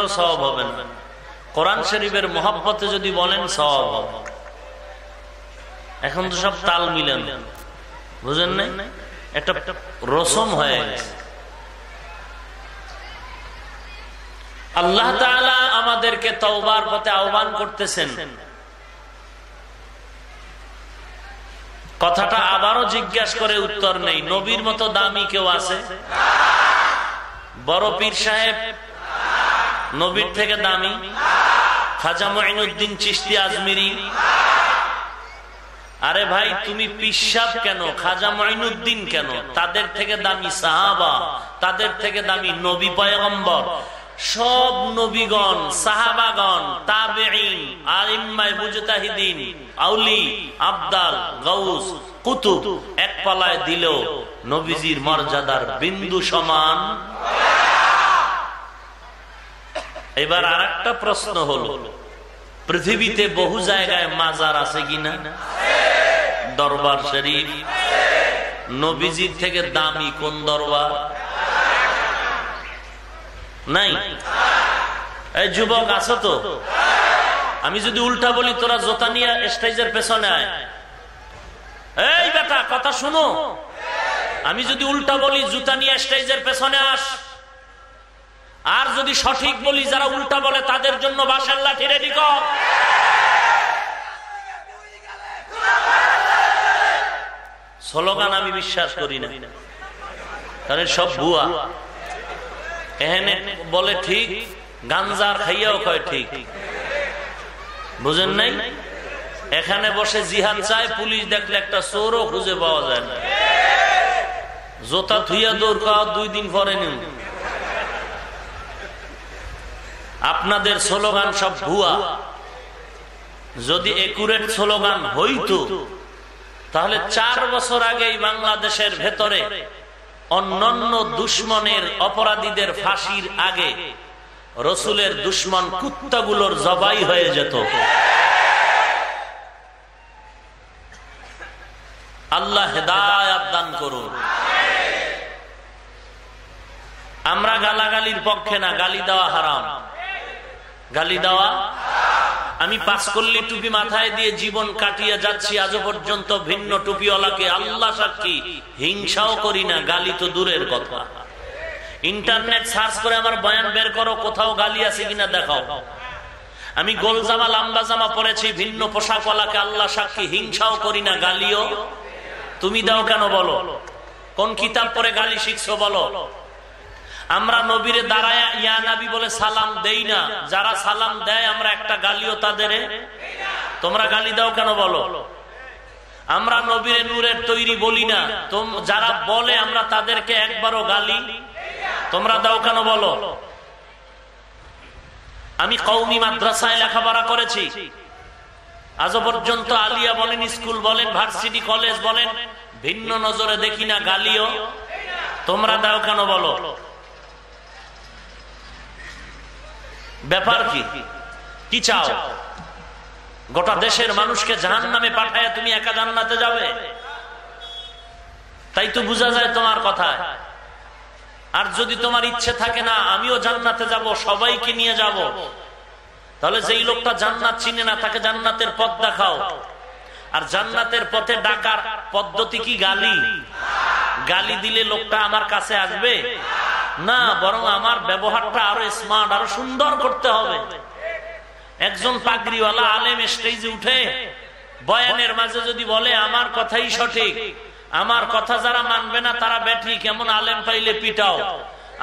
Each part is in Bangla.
একজনেরও সব না। কোরআন শরীফের মোহাব্বতে যদি বলেন সব হবে। এখন তো সব তাল মিলেন। বুঝেন নাই? একটা রসম হয়ে গেছে। আল্লাহ আমাদেরকে তওবার পথে আহ্বান করতেছেন। কথাটা আবারও জিজ্ঞাসা করে উত্তর নেই। নবীর মতো দামি কেউ আছে? বড় পীর সাহেব নবীর থেকে দামি। খাজা মঈনুদ্দিন চিস্তি আজমিরি। আরে ভাই, তুমি পিসাব কেন? খাজা মঈনুদ্দিন কেন? তাদের থেকে দামি সাহাবা, তাদের থেকে দামি নবী পয়গম্বর। সব নবীগণ, সাহাবাগণ, তাবেঈন আউলি, আবদাল, গাউস, কুতুব এক পালায় দিল নবীজির মর্যাদার বিন্দু সমান। এবার আর একটা প্রশ্ন হলো, পৃথিবীতে বহু জায়গায় মাজার আছে কিনা? দরবার শরীফ, নবীজির থেকে দামি কোন দরবার? নাই। এই যুবক আছো তো? আমি যদি উল্টা বলি, তোরা জোতা নিয়ে স্টেজের পেছনে আয়। এই বেটা, কথা শুনো। আমি যদি উল্টা বলি, জুতা নিয়ে স্টেজের পেছনে আস। আর যদি সঠিক বলি, যারা উল্টা বলে, তাদের জন্য বাসার লাঠি রেডি কর স্লোগান আমি বিশ্বাস করি না। কারণ সব ভুয়া। এখানে বলে ঠিক গাঞ্জার খাইয়াও কয় ঠিক। বুঝেন নাই? এখানে বসে জিহাদ চায়, পুলিশ দেখলে একটা চোরও খুঁজে পাওয়া যায় না। জোতা থুইয়া দৌড় খাওয়া দুই দিন পরে নিন আপনাদের স্লোগান সব ভুয়া। যদি একুরেট স্লোগান হইতো, তাহলে চার বছর আগেই বাংলাদেশের ভেতরে অন্যান্য দুশ্মনের অপরাধীদের ফাঁসির আগে রসুলের দুশ্মন কুত্তাগুলোর জবাই হয়ে যেত। আল্লাহ হেদায়াত দান করুন। আমরা গালাগালির পক্ষে না, গালি দেওয়া হারাম। গালি দেওয়া? আমি পাঁচকল্লি টুপি মাথায় দিয়ে জীবন কাটিয়ে যাচ্ছি আজও পর্যন্ত ভিন্ন টুপিওয়ালাকে আল্লাহ সাক্ষী। হিংসাও করি না গালি তো দূরের কথা। ইন্টারনেট সার্চ করে আমার বয়ান বের করো কোথাও গালি আছে কিনা দেখাও। আমি গোল জামা লম্বা জামা পরেছি ভিন্ন পোশাকওয়ালাকে আল্লাহ সাক্ষী। হিংসাও করি না গালিও। তুমি দাও কেন বলো? কোন কিতাব পরে গালি শিখছো বলো? আমরা নবীরে দাঁড়ায় ইয়া নাবি বলে সালাম দেই না। যারা সালাম দেয়, আমরা একটা গালিও তাদের। তোমরা গালি দাও কেন বলো? আমরা নবীরে নূরের তৈরি বলি না। যারা বলে, আমরা তাদেরকে একবারও গালি। তোমরা দাও কেন বলো? আমি কৌমি মাদ্রাসায় লেখাপড়া করেছি। আজ পর্যন্ত আলিয়া বলেন, স্কুল বলেন, ভার্সিটি, কলেজ বলেন, ভিন্ন নজরে দেখি না গালিও। তোমরা দাও কেন বলো? ব্যাপার কি? কি চাও? গোটা দেশের মানুষকে জাহান নামে পাঠায় তুমি একা জান্নাতে যাবে? তাই তো বোঝা যায় তোমার কথায়। আর যদি তোমার ইচ্ছে থাকে না আমিও জান্নাতে যাব সবাইকে নিয়ে যাব। তাহলে যেই লোকটা জান্নাত চিনে না তাকে জান্নাতের পথ দেখাও। আর জান্নাতের পথে ডাকার পদ্ধতি কি? গালি। গালি দিলে লোকটা আমার কাছে আসবে? না, বরং আমার ব্যবহারটা আরও স্মার্ট আরও সুন্দর করতে হবে। একজন পাগড়িওয়ালা আলেম স্টেজে উঠে বয়ানের মাঝে যদি বলে, আমার কথাই সঠিক, আমার কথা যারা মানবে না, তারা ব্যাটারি কেমন আলেম পাইলে পিটাও।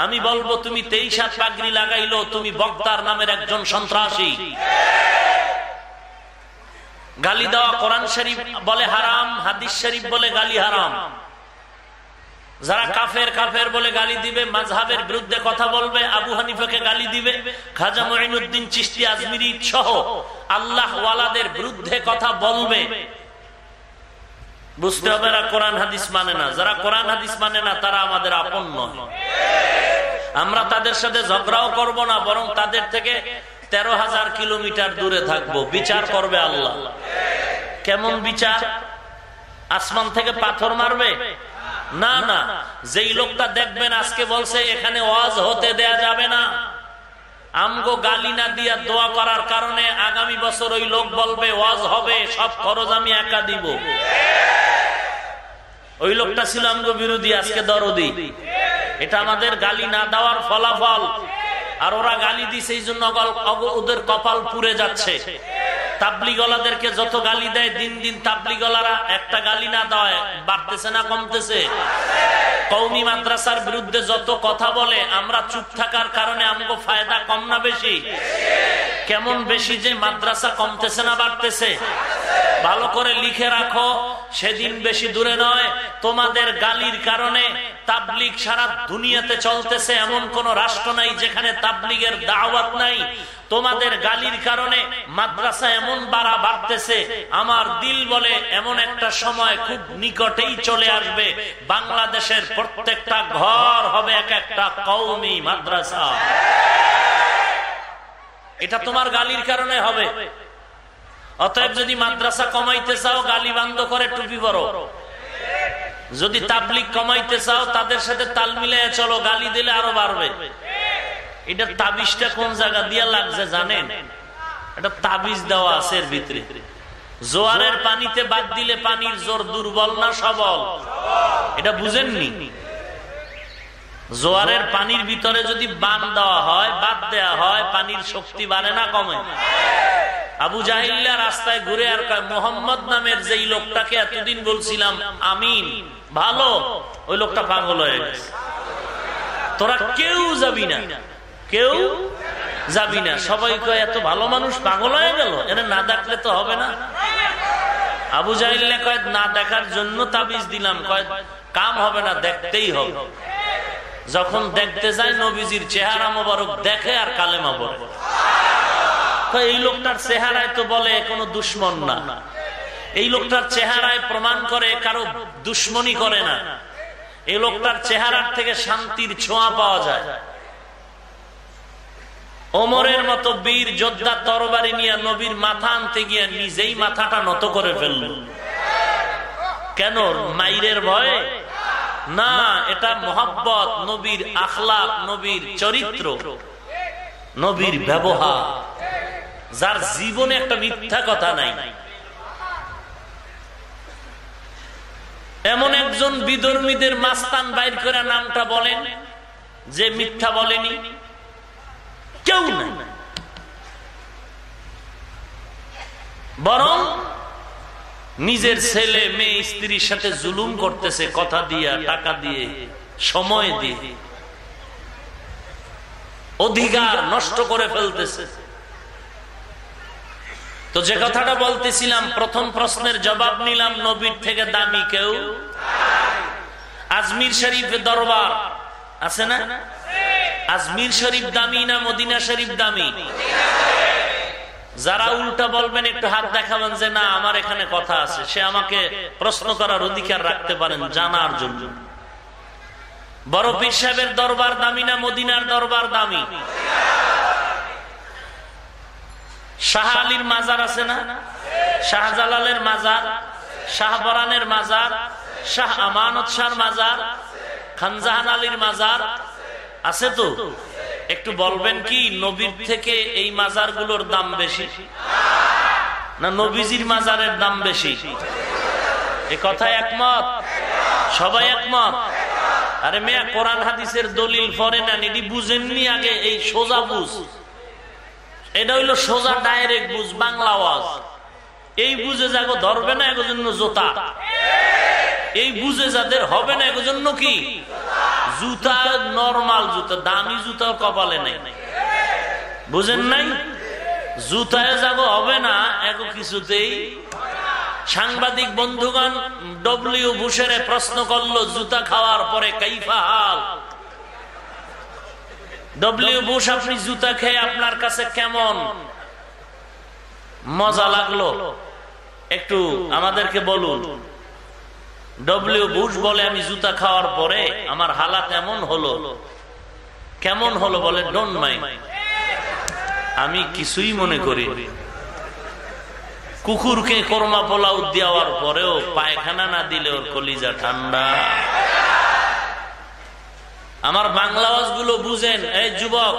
আমি বলব, তুমি তেইশ হাত পাগড়ি লাগাইলো, তুমি বক্তার নামের একজন সন্ত্রাসী। গালি দেওয়া কোরআন শরীফ বলে হারাম, হাদিস শরীফ বলে গালি হারাম। যারা কাফের কাফের বলে গালি দিবে মাঝহাবের বিরুদ্ধে কথা বলবে, আবু হানিফাকে গালি দিবে, খাজা মঈনুদ্দিন চিস্তি আজমিরি সহ আল্লাহ ওয়ালাদের বিরুদ্ধে কথা বলবে। বুঝতে হবে না কোরআন, হাদিস মানে না। যারা কোরআন, হাদিস মানে না, তারা আমাদের আপন নয়। আমরা তাদের সাথে ঝগড়াও করব না, বরং তাদের থেকে তেরো হাজার কিলোমিটার দূরে থাকব। বিচার করবে আল্লাহ। কেমন বিচার? আসমান থেকে পাথর মারবে? না না, যেই লোকটা দেখবেন আজকে বলছে, এখানে ওয়াজ হতে দেয়া যাবে না। আমগো গালি না দিয়া দোয়া করার কারণে আগামী বছর ওই লোক বলবে, ওয়াজ হবে, সব খরচ আমি একা দিব। ওই লোকটা ছিল আমগো বিরোধী, আজকে দরদি। এটা আমাদের গালি না দেওয়ার ফলাফল। আর ওরা গালি দিছে, এই জন্য ওদের কপাল পুড়ে যাচ্ছে। তাবলিগলাদেরকে যত গালি দেয়, দিন দিন তাবলিগলারা একটা গালি না দেয়, বাড়তেছে না কমতেছে? কৌমি মাদ্রাসার বিরুদ্ধে যত কথা বলে, আমরা চুপ থাকার কারণে আমগো ফায়দা কম না বেশি? কেমন বেশি যে মাদ্রাসা কমতেছে না বাড়তেছে? ভালো করে লিখে রাখো, সেদিন বেশি দূরে নয়, তোমাদের গালির কারণে তাবলিগ সারা দুনিয়াতে চলতেছে, এমন কোন রাষ্ট্র নাই যেখানে তাবলিগের দাওয়াত নাই। তোমাদের গালির কারণে মাদ্রাসা এমন বাড়া বাড়তেছে, আমার দিল বলে এমন একটা সময় খুব নিকটেই চলে আসবে। বাংলাদেশের প্রত্যেকটা ঘর হবে এক একটা কৌমি মাদ্রাসা। এটা তোমার গালির কারণে হবে। অতএব যদি মাদ্রাসা কমাইতে চাও, গালি বান্ধ করে টুপি পরো। যদি তাবলিক কমাইতে চাও, তাদের সাথে তাল মিলে চলো, গালি দিলে আরও বাড়বে। এটা তাবিজটা কোন জায়গা দিয়া লাগছে জানেন? এটা তাবিজ দেওয়া আছে এর ভিতরে। জোয়ারের পানিতে বাদ দিলে পানির জোর দুর্বল না সবল? এটা বুঝেননি? জোয়ারের পানির ভিতরে যদি বান দেওয়া হয়, বাদ দেওয়া হয়, পানির শক্তি বাড়ে না কমে? আবু জাহিল্লা রাস্তায় ঘুরে আর মোহাম্মদ নামের যেই লোকটাকে এতদিন বলছিলাম, আমিন, ভালো, ওই লোকটা পাগল হয়ে গেছে। তোরা কেউ যাবি না। কেউ যাবি না। সবাই কয়, এত ভালো মানুষ পাগল হয়ে গেল? এনে না দেখলে তো হবে না। আবু জাহিল্লা কয়, না দেখার জন্য তাবিজ দিলাম। কয়, কাম হবে না, দেখতেই হবে। যখন দেখতে যায়, নবীজির চেহারা মোবারক দেখে আর কালেমা বলে এই লোকটার চেহারায় তো বলে কোনো দুশ্মন না। এই লোকটার চেহারায় প্রমাণ করে কারও দুশ্মনী করে না। এই লোকটার চেহারার থেকে শান্তির ছোঁয়া পাওয়া যায়। ওমরের মতো বীর যোদ্ধা তরবারি নিয়ে নবীর মাথা আনতে গিয়ে নিজেই মাথাটা নত করে ফেলল কেন? মাইরের ভয়ে? না, এটা মোহাব্বত, নবীর আখলাক, নবীর চরিত্র, নবীর ব্যবহার, যার জীবনে একটা মিথ্যা কথা নাই। এমন একজন বিধর্মীদের মাস্তান বাইর করে নামটা বলেন, যে মিথ্যা বলেনি। কেউ নাই। বরং নিজের ছেলে, মেয়ে, স্ত্রীর সাথে জুলুম করতেছে, কথা দিয়া, টাকা দিয়ে, সময় দিয়ে। অধিকার নষ্ট করে ফেলতেছে। তো যে কথাটা বলতেছিলাম, প্রথম প্রশ্নের জবাব নিলাম, নবীর থেকে দামি কেউ আজমির শরীফ দরবার আছে না? আজমির শরীফ দামি না মদিনা শরীফ দামি? যারা উল্টা বলবেন, একটু হাত দেখাবেন যে না, আমার এখানে কথা আছে। সে আমাকে প্রশ্ন করার অধিকার রাখতে পারেন জানার জন্য। বড় পীর সাহেবের দরবার দামি না মদিনার দরবার দামি? শাহ আলীর মাজার আছে না? শাহজালালের মাজার? শাহবরানের মাজার? শাহ আমানত শাহর মাজার? খানজাহান আলীর মাজার? আছে তো? একটু বলবেন কি, নবীর থেকে এই মাজারগুলোর দাম বেশি? না নবীজির মাজারের দাম বেশি? এ কথা একমত? সবাই একমত? আরে মেয়া, কোরআন হাদিসের দলিল পরে নেন এটি বুঝেননি আগে এই সোজা বুঝ। এটা হইল সোজা ডাইরেক্ট বুঝ, বাংলা আওয়াজ এই বুঝে যাগো ধরবে না এগো জন্য জোতা। এই বুঝে যাদের হবে না এগো জন্য কি? জুতা নর্মাল জুতা, দামি জুতা কপালে নেই। বুঝেন নাই? জুতায় যাব হবে না, এগো কিছুতেই। সাংবাদিক বন্ধুগণ, ডব্লিউ বুশের প্রশ্ন করল, জুতা খাওয়ার পরে কাইফা হাল? ডব্লিউ বুশ, আপনি জুতা খেয়ে আপনার কাছে কেমন? মজা লাগল। একটু আমাদেরকে বলুন। ডব্লিউ বুশ বলে আমি জুতা খাওয়ার পরে আমার হালাত এমন হলো। কেমন হলো বলে ডোন্ট মাইন্ড আমি কিছুই মনে করি কুকুরকে কর্মা পোলাও দেওয়ার পরেও পায়খানা না দিলে ওর কলিজা ঠান্ডা। আমার বাংলা বুঝেন। এই যুবক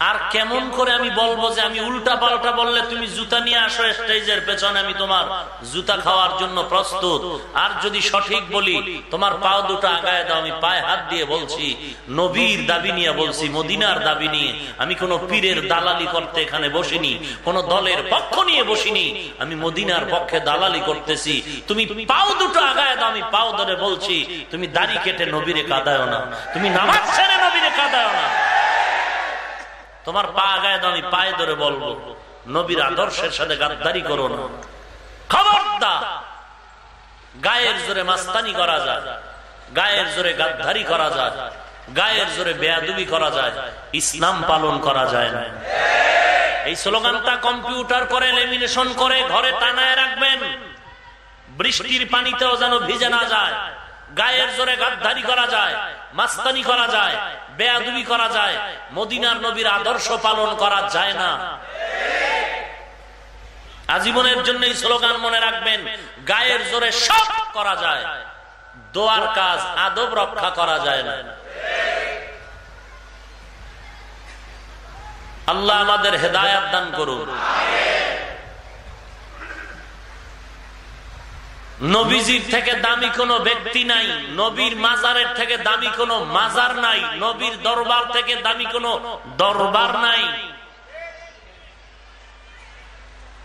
আর কেমন করে আমি বলব যে আমি উল্টা পাল্টা বললে তুমি জুতা নিয়ে আসো স্টেজের পেছনে আমি তোমার জুতা খাওয়ার জন্য প্রস্তুত। আর যদি সঠিক বলি, তোমার পাও দুটো আগায় দাও, আমি পায়ে হাত দিয়ে বলছি, নবীর দাবি নিয়ে বলছি, মদিনার দাবি নিয়ে। আমি কোন পীরের দালালি করতে এখানে বসিনি, কোন দলের পক্ষ নিয়ে বসিনি। আমি মদিনার পক্ষে দালালি করতেছি। তুমি পাও দুটো আগায় দাও, আমি পাও ধরে বলছি, তুমি দাড়ি কেটে নবীরে কাদায় না। তুমি নামাজ ছেড়ে নবীরে কাদায় না। তোমার পা গায়ে আমি পায়ে ধরে বলব, নবীর আদর্শের সাথে গাদ্দারি করো না। খবরদার, গায়ের জোরে মাস্তানি করা যায়, গায়ের জোরে গাদ্দারি করা যায়, গায়ের জোরে বেয়াদুবি করা যায়, ইসলাম পালন করা যায় না। এই স্লোগানটা কম্পিউটার করে লেমিনেশন করে ঘরে টানায় রাখবেন, বৃষ্টির পানিতেও যেন ভিজে না যায় গায়ের জোরে গাদ্দারি করা যায়, মাস্তানি করা যায়, বেয়াদুবি করা যায়, মদিনার নবীর আদর্শ পালন করা যায় না। আজীবনের জন্য এই স্লোগান মনে রাখবেন, গায়ের জোরে সব করা যায়, দোয়ার কাজ, আদব রক্ষা করা যায় না। আল্লাহ আমাদের হেদায়াত দান করুন। নবীজির থেকে দামি কোনো ব্যক্তি নাই, নবীর মাজারের থেকে দামি কোনো মাজার নাই, নবীর দরবার থেকে দামি কোনো দরবার নাই।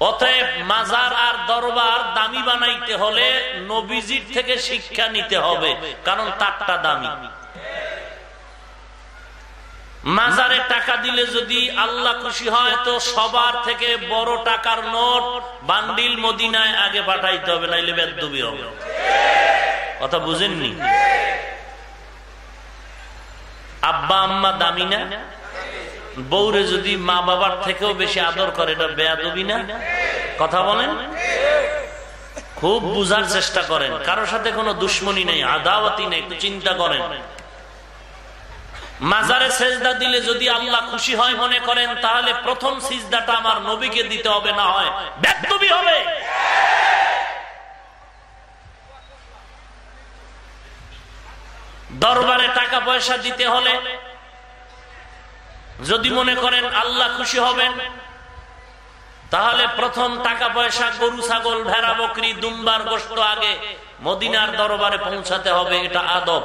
অতএব মাজার আর দরবার দামি বানাইতে হলে নবীজির থেকে শিক্ষা নিতে হবে, কারণ তারটা দামি। মাজারে টাকা দিলে যদি আল্লাহ খুশি হয়, তো সবার থেকে বড় টাকার নোট বান্ডিল মদিনায় আগে পাঠাইতে হবে, নাইলে বেদবি হবে। কথা বুঝেননি? আব্বা, আম্মা দামি না? বৌরে যদি মা বাবার থেকেও বেশি আদর করে, এটা বেয়াদবি না? কথা বলেন? খুব বুঝার চেষ্টা করেন। কারোর সাথে কোনো দুশ্মনী নেই আদাওয়াতি নেই চিন্তা করেন। মাজারে সেজদা দিলে যদি আল্লাহ খুশি হয় মনে করেন, তাহলে প্রথম সিজদাটা আমার নবীকে দিতে হবে, না হয় ব্যক্তবি হবে। দরবারে টাকা পয়সা দিতে হলে যদি মনে করেন আল্লাহ খুশি হবেন, তাহলে প্রথম টাকা পয়সা গরু, ছাগল, ভেড়া, বকরি, দুম্বার গোস্ত আগে মদিনার দরবারে পৌঁছাতে হবে, এটা আদব।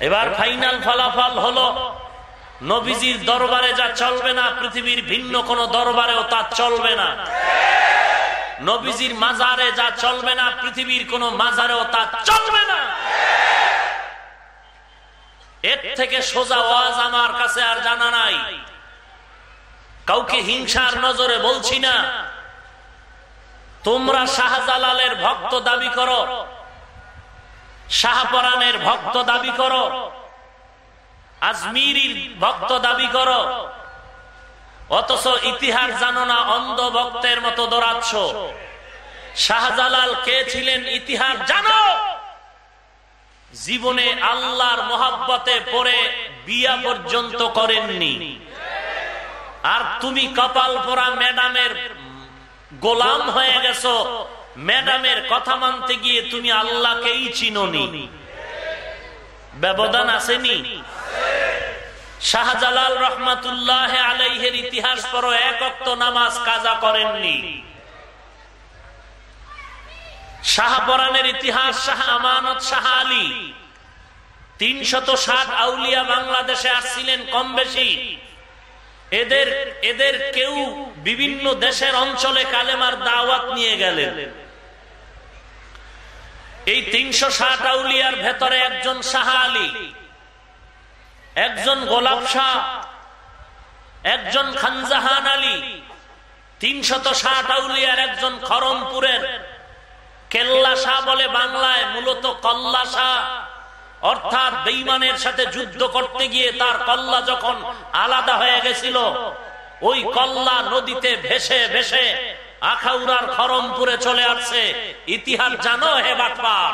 এবার ফাইনাল ফলাফল হলো, নবীজির দরবারে যা চলবে না, পৃথিবীর ভিন্ন কোন দরবারেও তা চলবে না। নবীজির মাজারে যা চলবে না, পৃথিবীর কোন মাজারেও তা চলবে না। এর থেকে সোজা ওয়াজ আমার কাছে আর জানা নাই। কাউকে হিংসার নজরে বলছি না। তোমরা শাহজালালের ভক্ত দাবি করো শাহপরানের ভক্ত দাবি করো। আজমিরির ভক্ত দাবি করো। অথচ ইতিহাস জানো না, অন্ধ ভক্তের মতো দৌড়াচ্ছ। শাহজালাল কে ছিলেন ইতিহাস জানো? জীবনে আল্লাহর মোহাব্বতে পড়ে বিয়া পর্যন্ত করেননি। আর তুমি কপাল পরা ম্যাডামের গোলাম হয়ে গেছো। ম্যাডামের কথা মানতে গিয়ে তুমি আল্লাহকেই চিনি ব্যবধান আসেনি। শাহজালাল রহমাতুল্লাহ আলাইহের ইতিহাস পর এক অক্ত নামাজ কাজা করেননি। শাহপরানের ইতিহাস শাহ আমানত শাহ আলী। তিনশত ষাট আউলিয়া বাংলাদেশে আসছিলেন কম বেশি। এদের এদের কেউ বিভিন্ন দেশের অঞ্চলে কালেমার দাওয়াত নিয়ে গেলেন। এই তিনশো ষাট আউলিয়ার ভেতরে একজন শাহ আলী একজন গোলাপ শাহ, একজন খানজাহান আলী, তিনশত ষাট আউলিয়ার একজন খরমপুরের কেল্লা শাহ বলে বাংলায় মূলত কল্লা শাহ। অর্থাৎ বেইমানের সাথে যুদ্ধ করতে গিয়ে তার কল্লা যখন আলাদা হয়ে গেছিল, ওই কল্লা নদীতে ভেসে ভেসে আখাউড়ার খরমপুরে চলে আসছে। ইতিহাস জানো হে বাটপার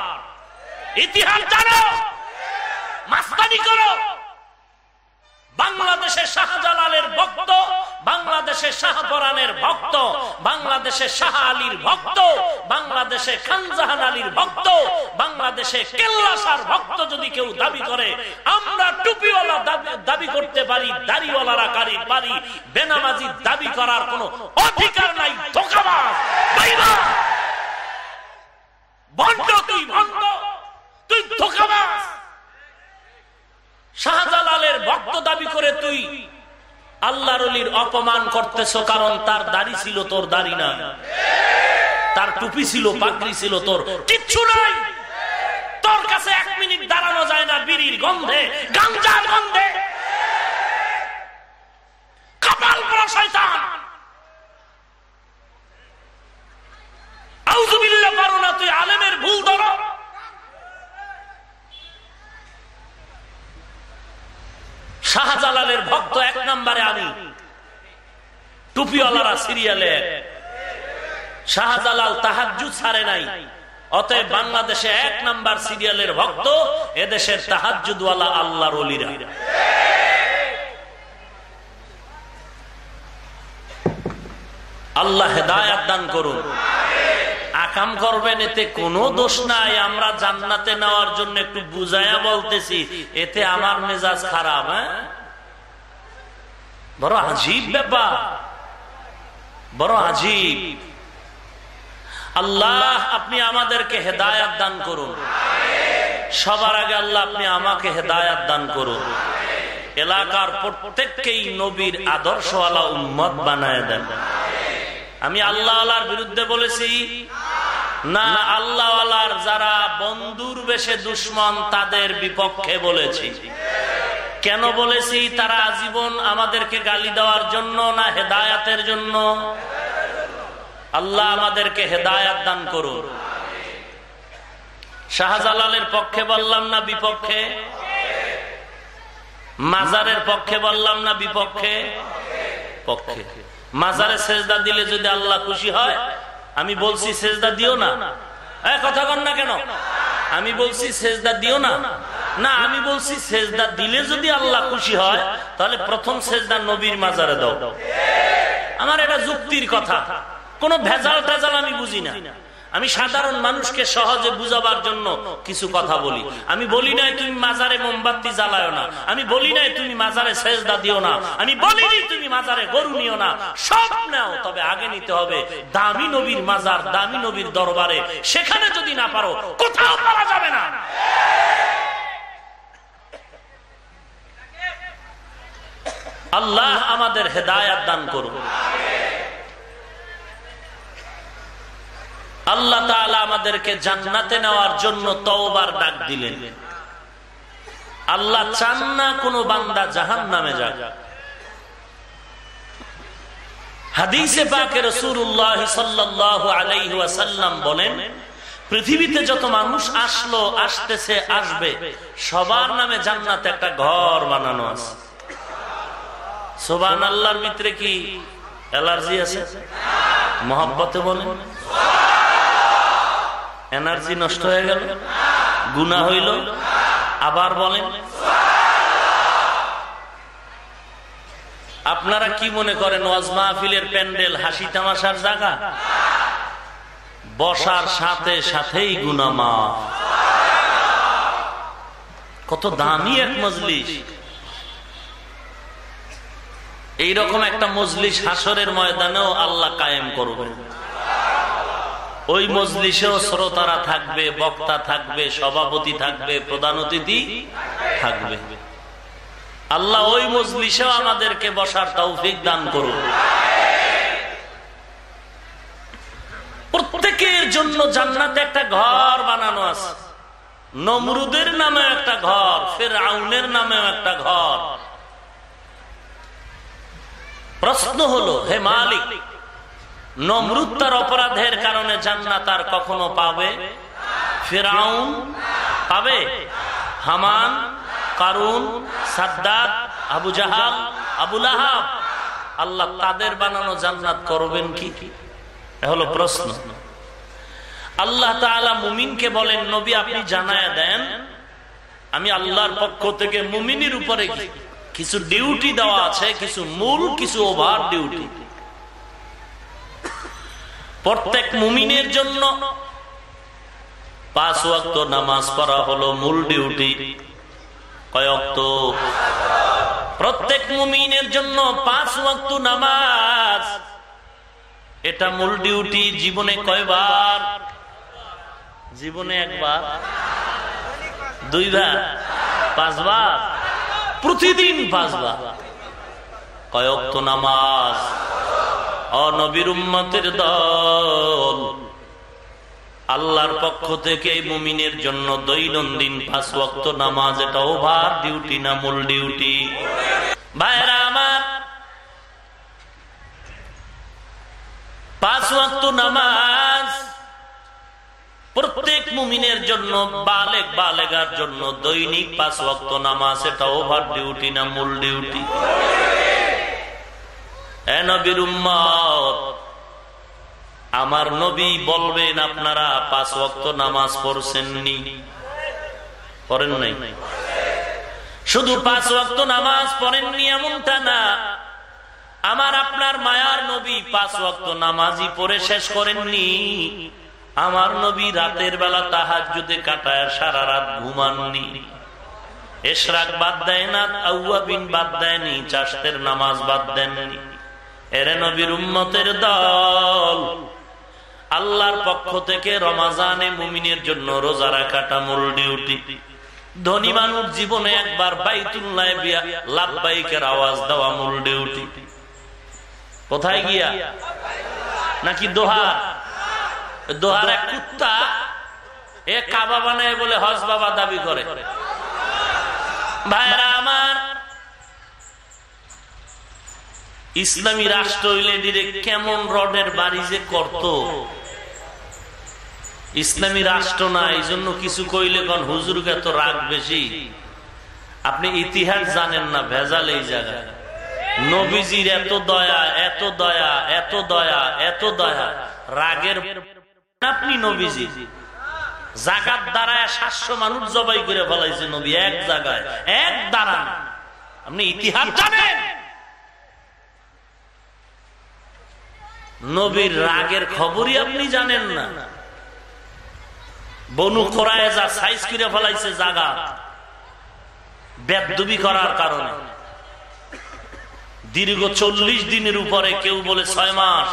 ইতিহাস জানো? মাস্তানি করো। বাংলাদেশের শাহজালালের ভক্ত, বাংলাদেশের শাহপরানের ভক্ত, বাংলাদেশের শাহ আলীর ভক্ত বাংলাদেশে খানজাহান আলীর ভক্ত, বাংলাদেশে কেল্লাসার ভক্ত যদি কেউ দাবি করে, আমরা টুপিওয়ালা দাবি করতে পারি, দাড়িওয়ালারা কারি পারি, বেনামাজি দাবি করার কোন অধিকার নাই, ধোকাবাজ তুই ভণ্ড তুই ধোকাবাজ। শাহজালালের ভক্ত দাবি করে তুই, আল্লাহর অপমান করতেছ কারণ তার দাড়ি ছিল তোর দাড়ি না। তার টুপি ছিল, পাগড়ি ছিল তোর। কিচ্ছু নাই। তোর কাছে এক মিনিট দাঁড়ানো যায় না বিড়ির গন্ধে, গাঞ্জার গন্ধে। কপাল পরা শয়তান। আউজুবিল্লাহ পারো না, তুই আলেমের ভুল ধরো। শাহজালালের ভক্ত এক নম্বরে আমি। টুপিওয়ালারা সিরিয়ালে শাহজালাল তাহাজু ছাড়ে নাই। অতএব বাংলাদেশে এক নাম্বার সিরিয়ালের ভক্ত এদেশের তাহাজুদওয়ালা আল্লাহর অলিরা আল্লাহ হেদায়াত দান করুন। আকাম করবেন, এতে কোনো দোষ নাই। আমরা জান্নাতে নেওয়ার জন্য একটু বুঝাইয়া বলতেছি, এতে আমার মেজাজ খারাপ হ্যাঁ? বড় আজীব ব্যাপার। বড় আজীব। আল্লাহ, আপনি আমাদেরকে হেদায়াত দান করুন। সবার আগে আল্লাহ, আপনি আমাকে হেদায়াত দান করুন। এলাকার প্রত্যেককেই নবীর আদর্শওয়ালা উম্মত বানায় দেন। আমি আল্লাহ আল্লাহর বিরুদ্ধে বলেছি, না আল্লাহ যারা বন্ধুর বেশে দুশ্মন তাদের বিপক্ষে বলেছি। কেন বলেছি? তারা আজীবন আমাদেরকে গালি দেওয়ার জন্য না হেদায়াতের জন্য? আল্লাহ আমাদেরকে হেদায়াত দান করুন। শাহজালালের পক্ষে বললাম না বিপক্ষে? মাজারের পক্ষে বললাম না বিপক্ষে? পক্ষে। মাজারে সেজদা দিলে যদি আল্লাহ খুশি হয়, আমি বলছি সেজদা দিও না। কথা বল না কেন? আমি বলছি সেজদা দিও না। না, আমি বলছি সেজদা দিলে যদি আল্লাহ খুশি হয়, তাহলে প্রথম সেজদা নবীর মাজারে দাও। আমার এটা যুক্তির কথা। কোন ভেজাল টেজাল আমি বুঝি না। আমি সাধারণ মানুষকে সহজে বুঝাবার জন্য কিছু কথা বলি। আমি বলি নাই তুমি মাজারে মোমবাতি জ্বালায় না। আমি বলি নাই তুমি মাজারে সেজদা দিও না। আমি বলিনি তুমি মাজারে গরু নিও না। সব নাও, তবে আগে নিতে হবে। দামি নবীর মাজার, দামি নবীর দরবারে, সেখানে যদি না পারো, কোথাও পারা যাবে না। আল্লাহ আমাদের হেদায়াত দান করুন। আল্লাহ তাআলা আমাদেরকে জান্নাতে নেওয়ার জন্য তওবার ডাক দিলেন। আল্লাহ চান না কোনো বান্দা জাহান নামে যাক। হাদিসে পাকে রসুল্লাহ সাল্লাহ পৃথিবীতে যত মানুষ আসলো, আসতেছে, আসবে, সবার নামে জান্নাতে একটা ঘর বানানো আছে। সোবান আল্লাহর মিত্রে কি অ্যালার্জি আছে? মহাব্বতে বলেন। এনার্জি নষ্ট হয়ে গেল গুণা হইল। আবার বলেন, আপনারা কি মনে করেন ওয়াজ মাহফিলের প্যান্ডেল হাসি তামাশার জায়গা? বসার সাথে সাথেই গুনামা কত দামি এক মজলিস। এইরকম একটা মজলিস হাসরের ময়দানেও আল্লাহ কায়েম করবেন। ওই মজলিসেও শ্রোতারা থাকবে, বক্তা থাকবে, সভাপতি থাকবে, প্রধান অতিথি থাকবে। আল্লাহ ওই মজলিসেও আমাদেরকে বসার তৌফিক দান করুন। প্রত্যেকের জন্য জান্নাতে একটা ঘর বানানো আছে। নমরুদের নামে একটা ঘর ফের আউনের নামে একটা ঘর। প্রশ্ন হলো, হে মালিক নমরুদ অপরাধের কারণে জান্নাত আর কখনো পাবে? ফেরাউন পাবে? হামান, কারুন সাদ্দাত আবু জাহাল আবুল আহাব আল্লাহ তাদের বানানো জান্নাত করবেন কি? হলো প্রশ্ন। আল্লাহ মুমিনকে বলেন, নবী, আপনি জানায় দেন, আমি আল্লাহর পক্ষ থেকে মুমিনের উপরে কিছু ডিউটি দেওয়া আছে, কিছু মূল, কিছু ওভার ডিউটি। প্রত্যেক মুমিনের জন্য পাঁচ ওয়াক্ত নামাজ পড়া হলো মূল ডিউটি। কয়ক্ত প্রত্যেক মুমিনের জন্য পাঁচ ওয়াক্ত নামাজ। এটা মূল ডিউটি জীবনে কয়বার? জীবনে একবার। দুইবার? পাঁচবার? প্রতিদিন পাঁচবার। কয়ক্ত নামাজ? অনবীর উম্মতের দল। আল্লাহর পক্ষ থেকে এই মুমিনের জন্য দৈনন্দিন পাঁচ ওয়াক্ত নামাজ, এটা ওভার ডিউটি না মূল ডিউটি? ভাইরা আমার, পাঁচ ওয়াক্ত নামাজ প্রত্যেক মুমিনের জন্য, বালেক, বালেগার জন্য দৈনিক পাঁচ ওয়াক্ত নামাজ, এটা ওভার ডিউটি না মূল ডিউটি? আমার নবী বলবেন আপনারা পাঁচ ওয়াক্ত নামাজ পড়ছেননি। পড়েন নাই? শুধু পাঁচ ওয়াক্ত নামাজ পড়েননি এমনটা না। আমার আপনার মায়ার নবী পাঁচ ওয়াক্ত নামাজই পড়ে শেষ করেননি। আমার নবী রাতের বেলা তাহার যদি কাটায় সারা রাত ঘুমাননি। এশরাক বাদ দেয় না, আউয়াবিন বাদ দেয়নি, চাষের নামাজ বাদ দেননি। এরে নবীর উম্মতের দল। আল্লাহর পক্ষ থেকে রমাজানে মুমিনের জন্য রোজা রাখাটা মূল ডিউটি। ধনী মানুষ জীবনে একবার লাভবাইকের আওয়াজ দেওয়া মূল ডিউটি। কোথায় গিয়া? নাকি দোহার দোহার এক কুত্তা এ কাবা বানায় বলে হজ বাবা দাবি করে। ভাইরা আমার ইসলামী রাষ্ট্র হইলে কেমন রডের বাড়ি যে করত? ইসলামী রাষ্ট্র না এই জন্য কিছু কইলে কন হুজুর এত রাগ বেশি। আপনি ইতিহাস জানেন না, ভেজাল এই জায়গায় নবীজির এত দয়া এত দয়া এত দয়া এত দয়া। রাগের আপনি নবীজি। জাগাত দ্বারায় সাতশো মানুষ জবাই করে ফেলাইছে নবী, এক জায়গায়, এক দাঁড়ান। আপনি ইতিহাস জানেন? নবীর রাগের খবরই আপনি জানেন না। বনু খোরায় যা সাইজ করে ফেলাইছে জাগা। বেদবি করার কারণে। দীর্ঘ চল্লিশ দিনের উপরে কেউ বলে ছয় মাস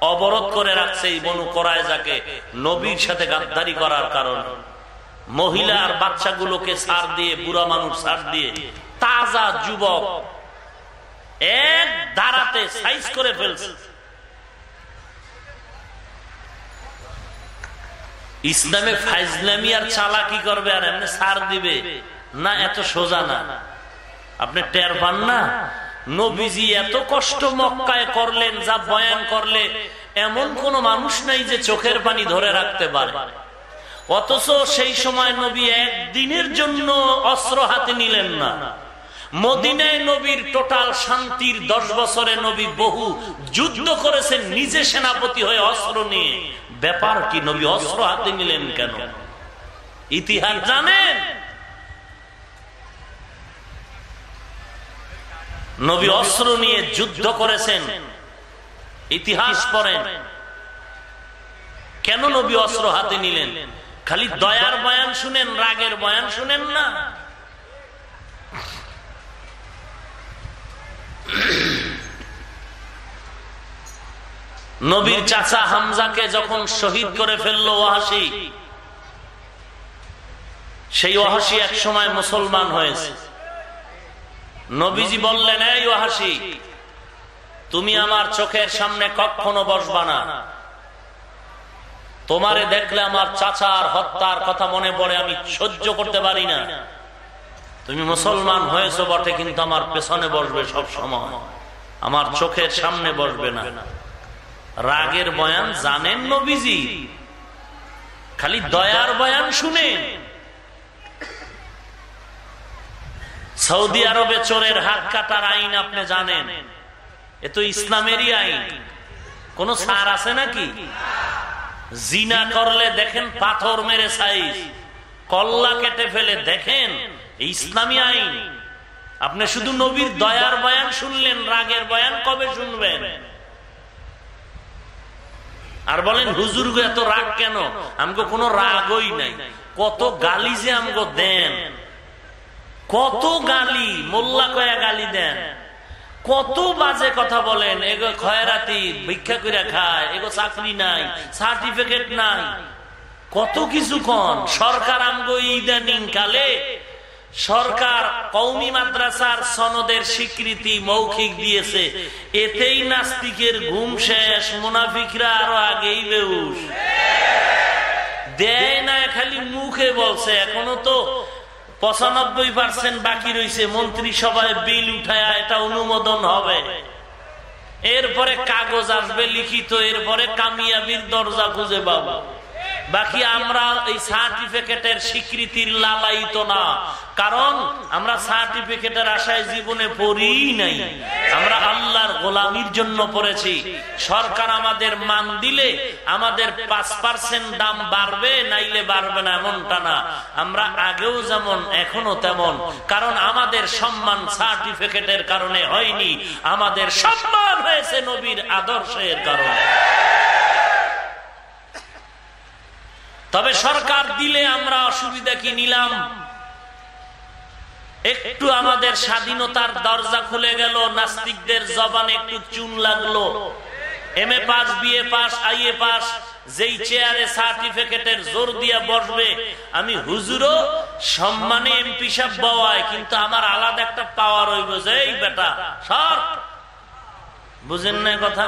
অবরোধ করে রাখছে এই বনু করায় যাকে নবীর সাথে গাদ্দারি করার কারণে। মহিলা আর বাচ্চাগুলোকে সার দিয়ে বুড়া মানুষ সার দিয়ে তাজা যুবক এক দাঁড়াতে সাইজ করে ফেলছে। ইসলামে ফাইজলামি আর চালাকি করবে আর এমনি সার দিবে? না, এত সোজা না। আপনি টের পান না? নবীজি এত কষ্ট মক্কায় করলেন, যা বয়ান করলে, এমন কোন মানুষ নাই যে চোখের পানি ধরে রাখতে পারে। অথচ সেই সময় নবী একদিনের জন্য অস্ত্র হাতে নিলেন না। মদিনায় নবীর টোটাল শান্তির দশ বছরে নবী বহু যুদ্ধ করেছেন নিজে সেনাপতি হয়ে অস্ত্র নিয়ে। ব্যাপার কি? নবী অস্ত্র হাতে নিলেন কেন? ইতিহাস জানেন? নবী অস্ত্র নিয়ে যুদ্ধ করেছেন। ইতিহাস পড়েন। কেন নবী অস্ত্র হাতে নিলেন? খালি দয়ার বয়ান শুনেন, রাগের বয়ান শুনেন না? নবীর চাচা হামজাকে যখন শহীদ করে ফেলল ওয়াহাসি সেই ওয়াহাসি এক সময় মুসলমান হয়েছে। নবীজি বললেন, এই ওয়াহাসি তুমি আমার চোখের সামনে কখনো বসবা না। তোমারে দেখলে আমার চাচার হত্যার কথা মনে পড়ে, আমি সহ্য করতে পারি না। তুমি মুসলমান হয়েছ বটে, কিন্তু আমার পেছনে বসবে সব সময় আমার চোখের সামনে বসবে না। রাগের বয়ান জানেন নবীজি। খালি দয়ার বয়ান শুনেন। সৌদি আরবে চোরের হাত কাটার আইন আপনি জানেন। এ তো ইসলামেরই আইন। কোন সার আছে নাকি? জিনা করলে দেখেন পাথর মেরে সাইজ। কল্লা কেটে ফেলে দেখেন ইসলামী আইন। আপনি শুধু নবীর দয়ার বয়ান শুনলেন, রাগের বয়ান কবে শুনবেন? আর বলেন, হুজুর এত রাগ কেন? আমগো কোনো রাগই নাই। কত গালি যে আমগো দেন। কত গালি, মোল্লা কয়া গালি দেন। কত বাজে কথা বলেন, এগো খয়রাতি, ভিক্ষা করে খায়, এগো চাকরি নাই, সার্টিফিকেট নাই। কত কিছু কন? সরকার আমগো ইদানিং কালে সরকার কৌমি মাদ্রাসার সনদের স্বীকৃতি মৌখিক দিয়েছে। এতেই নাস্তিকের ঘুম শেষ, মুনাফিকরা আরও আগেই বেউস দেয় না, খালি মুখে বলছে। এখনও তো পঁচানব্বই পার্সেন্ট বাকি রয়েছে মন্ত্রিসভায় বিল উঠায় এটা অনুমোদন হবে। এরপরে কাগজ আসবে লিখিত, এরপরে কামিয়াবির দরজা খুঁজে পাবো। বাকি আমরা এই সার্টিফিকেটের স্বীকৃতির লালাইত না। কারণ আমরা সার্টিফিকেটের আশায় জীবনে পড়ি নাই। আমরা আল্লাহর গোলামির জন্য পড়েছি। সরকার আমাদের মান দিলে আমাদের পাঁচ পার্সেন্ট দাম বাড়বে, নাইলে বাড়বে না, এমনটা না। আমরা আগেও যেমন, এখনও তেমন। কারণ আমাদের সম্মান সার্টিফিকেটের কারণে হয়নি। আমাদের সম্মান হয়েছে নবীর আদর্শের কারণে। তবে সরকার দিলে আমরা অসুবিধা কি নিলাম? একটু আমাদের স্বাধীনতার দরজা খুলে গেল, নাস্তিকদের জবানে একটু চুন লাগল। M A pass BA pass IA pass, যেই চেয়ারে সার্টিফিকেটের জোর দিয়ে বসবে। আমি হুজুরও সম্মানে এমপি সাহেব কিন্তু আমার আলাদা একটা পাওয়ার হইব যে এই বেটা, সর। বুঝেন না কথা?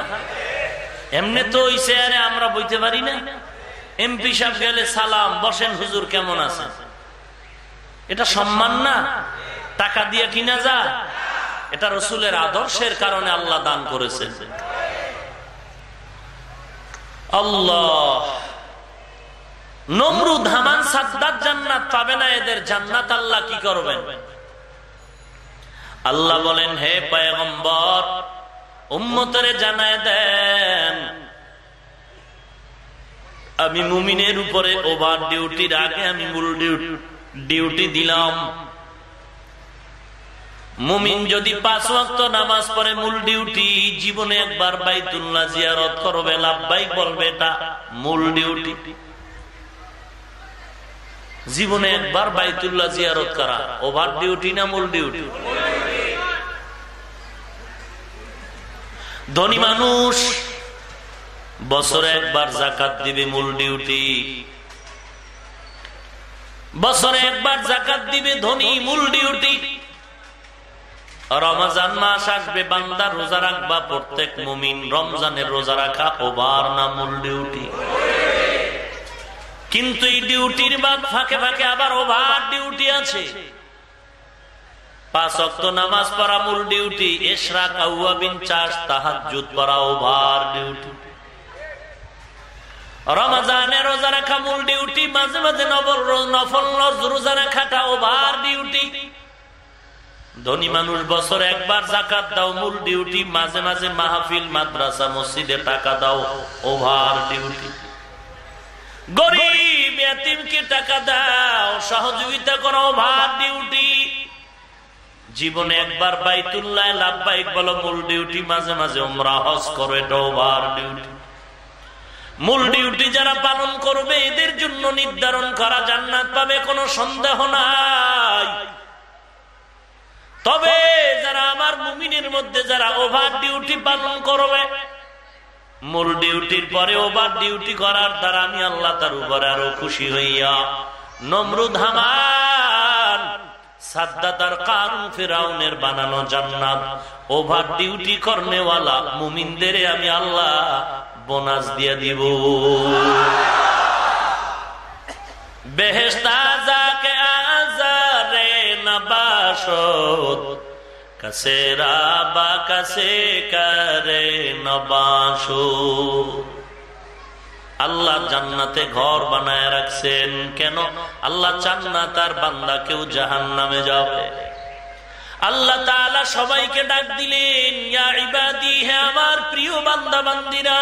এমনি তো ওই চেয়ারে আমরা বইতে পারি না। এমপি সাহেব গেলে, সালাম, বসেন, হুজুর কেমন আছে এটা সম্মান না? টাকা দিয়ে কিনা যা। এটা রসুলের আদর্শের কারণে আল্লাহ দান করেছেন। আল্লাহ। নমরুদ, হামান, সাদ্দাত জান্নাত পাবে না এদের জান্নাত আল্লাহ কি করবেন? আল্লাহ বলেন, হে পয়গম্বর, উম্মতরে জানায় দেন, আমি মুমিনের উপরে ওভার ডিউটির আগে আমি মূল ডিউটি দিলাম। মুমিন যদি পাঁচ ওয়াক্ত নামাজ পড়ে, মূল ডিউটি জীবনে একবার বাইতুল্লাহ জিয়ারত করবে লাভবাইক বলবে এটা মূল ডিউটি। জীবনে একবার বাইতুল্লাহ জিয়ারত করা, ওভার ডিউটি না মূল ডিউটি? ধনী মানুষ বছরে একবার জাকাত দিবে মূল ডিউটি। বছরে একবার জাকাত দিবে, ধনী, মূল ডিউটি। রমজান মাস আসবে, বান্দা রোজা রাখবা, প্রত্যেক মুমিন রমজানের রোজা রাখা ওবার না মূল ডিউটি। কিন্তু এই ডিউটির বাদ ফাঁকে ফাঁকে আবার ওভার ডিউটি আছে। পাঁচ অক্ত নামাজ পড়া মূল ডিউটি এসরা কাউয়াবিন চাষ তাহাজুদ পড়া ওভার ডিউটি। রমাজানে রোজা রাখা মূল ডিউটি, মাঝে মাঝে নবল নফল, রোজা রাখাটা ওভার ডিউটি। ধনী মানুষ বছর একবার জাকাত দাও, মূল ডিউটি, মাঝে মাঝে মাহফিল, মাদ্রাসা, মসজিদে টাকা দাও, ওভার ডিউটি। গরিব এতিমকে টাকা দাও, সহযোগিতা করো, ওভার ডিউটি। জীবনে একবার বাইতুল্লাহ লাভবাইক বলো, মূল ডিউটি, মাঝে মাঝে ওমরা হজ করো, এটা ওভার ডিউটি। মূল ডিউটি যারা পালন করবে, এদের জন্য নির্ধারণ করা জান্নাত পাবে, কোনো সন্দেহ নাই। তবে যারা আমার মুমিনের মধ্যে যারা ওভার ডিউটি পালন করবে, মূল ডিউটির পরে ওভার ডিউটি করার দ্বারা আমি আল্লাহ তার উপরে আরও খুশি হইয়া নমরুদ হামান বানানো জান্নাত, ওভার ডিউটি করনেওয়ালা মুমিনদের আমি আল্লাহ বোনাস দিয়ে দিব। বেহেস্তা যাকে আজারে নবাসত কাসেরা বা কাসে করে নবাসো আল্লাহ জান্নাতে ঘর বানায় রাখছেন। কেন? আল্লাহ চান না তার বান্দা কেউ জাহান নামে যাবে। আল্লাহ তাআলা সবাইকে ডাক দিলেন আমার প্রিয় বান্দা বান্দিরা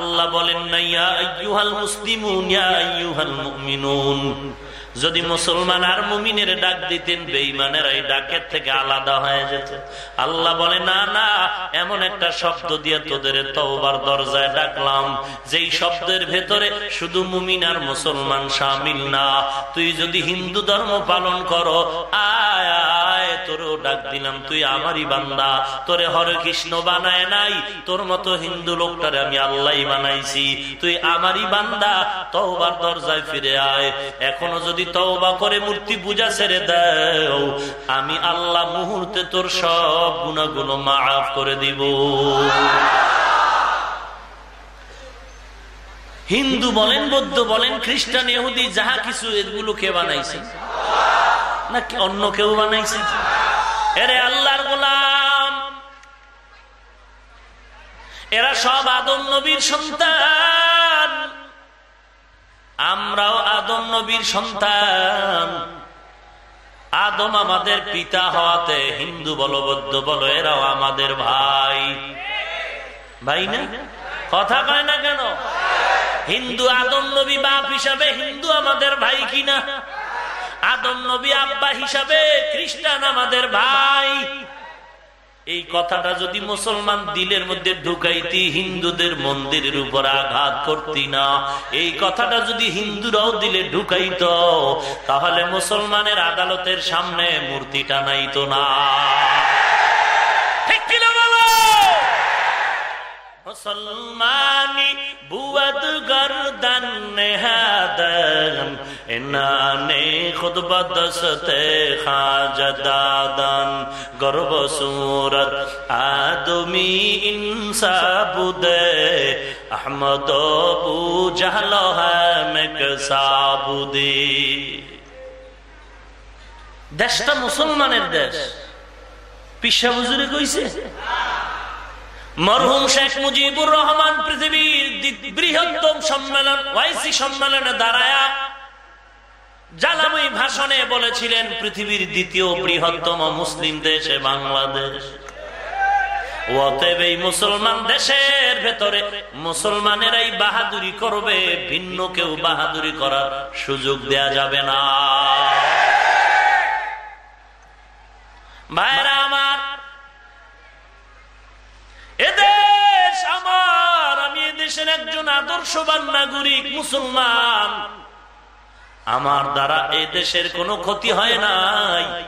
আল্লাহ বলেন, না, ইয়া আইয়ুহাল মুসলিমুন, ইয়া আইয়ুহাল মুমিনুন। যদি মুসলমান আর মুমিনের ডাক দিতেন বেইমানের এই ডাকের থেকে আলাদা হয়ে যেত। আল্লাহ বলে, না না, এমন একটা শব্দ দিয়ে তোদের তওবার দরজায় ডাকলাম। যেই শব্দের ভেতরে শুধু মুমিন আর মুসলমান সামিল না, তুই যদি হিন্দু ধর্ম পালন করো, আয় আয়, তোরও ডাক দিলাম, তুই আমারই বান্দা। তোরে হরে কৃষ্ণ বানায় নাই, তোর মতো হিন্দু লোকটারে আমি আল্লাহ বানাইছি। তুই আমারই বান্দা, তওবার দরজায় ফিরে আয়। এখনও যদি যদি তওবা করে মূর্তি পূজা ছেড়ে দাও। আমি আল্লাহ মুহূর্তে তোর সব গুণাগুলো মাফ করে দিব। হিন্দু বলেন, বৌদ্ধ বলেন, খ্রিস্টান এহুদি যাহা কিছু এগুলো কে বানাইছে? না অন্য কেউ বানাইছে? এরে আল্লাহর গোলাম। এরা সব আদম নবীর সন্তান। আমরাও আদম নবীর সন্তান। আদম আমাদের পিতা হওয়াতে হিন্দু বলবদ্ধ বলো, এরাও আমাদের ভাই। ভাই না? কথা কয় না কেন? হিন্দু আদম নবী বাপ হিসাবে হিন্দু আমাদের ভাই কিনা? আদম নবী আব্বা হিসাবে খ্রিস্টান আমাদের ভাই। এই কথাটা যদি মুসলমান দিলের মধ্যে ঢুকাইতি, হিন্দুদের মন্দিরের উপর আঘাত করতি না। এই কথাটা যদি হিন্দুরাও দিলে ঢুকাইত, তাহলে মুসলমানের আদালতের সামনে মূর্তিটা নাইতো না। ঠিক মুসলমানি বুয়াদ গরদন নেহাদন এনানে খুদ বদসতে খাজদাদন। গর্ব সুরত আদমি ইনসাবুদে আহমদ বু জাহল হমেক সাবুদি দেশটা মুসলমানের দেশ। পিসা বুজুরে কইছে? মরহুম শেখ মুজিবুর রহমান পৃথিবীর বৃহত্তম সম্মেলন, ওয়াইসি সম্মেলনে দাঁড়ায়া জালামই ভাষণে বলেছিলেন, পৃথিবীর দ্বিতীয় বৃহত্তম মুসলিম দেশে বাংলাদেশ। মুসলমান দেশের ভেতরে মুসলমানেরাই বাহাদুরি করবে, ভিন্ন কেউ বাহাদুরি করার সুযোগ দেয়া যাবে না। ভাইরা আমার আমার দ্বারা এই দেশের কোনো ক্ষতি হয় নাই।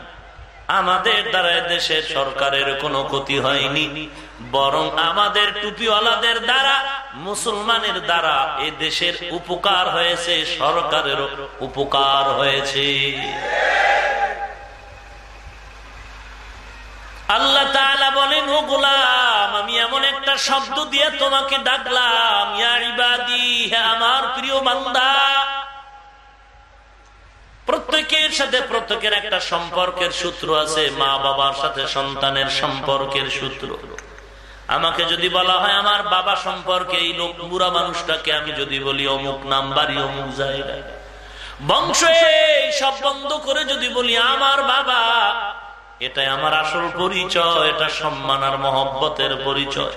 আমাদের দ্বারা দেশের সরকারের কোনো ক্ষতি হয়নি। বরং আমাদের টুপিওয়ালাদের দ্বারা, মুসলমানের দ্বারা এ দেশের উপকার হয়েছে সরকারের উপকার হয়েছে। আল্লাহ বলেন, ও গোলাম! শব্দ দিয়ে তোমাকে ডাকলাম আমার প্রিয় বান্দা। প্রত্যেকের সাথে প্রত্যেকের একটা সম্পর্কের সূত্র আছে, মা বাবার সাথে সন্তানের সম্পর্কের সূত্র। আমাকে যদি বলা হয় আমার বাবা সম্পর্কে এই লোক বুড়া মানুষটাকে, আমি যদি বলি অমুক নাম বাড়ি অমুক জায়গায়। বংশ সব বন্ধ করে যদি বলি আমার বাবা, এটাই আমার আসল পরিচয়, এটা সম্মান আর মহব্বতের পরিচয়।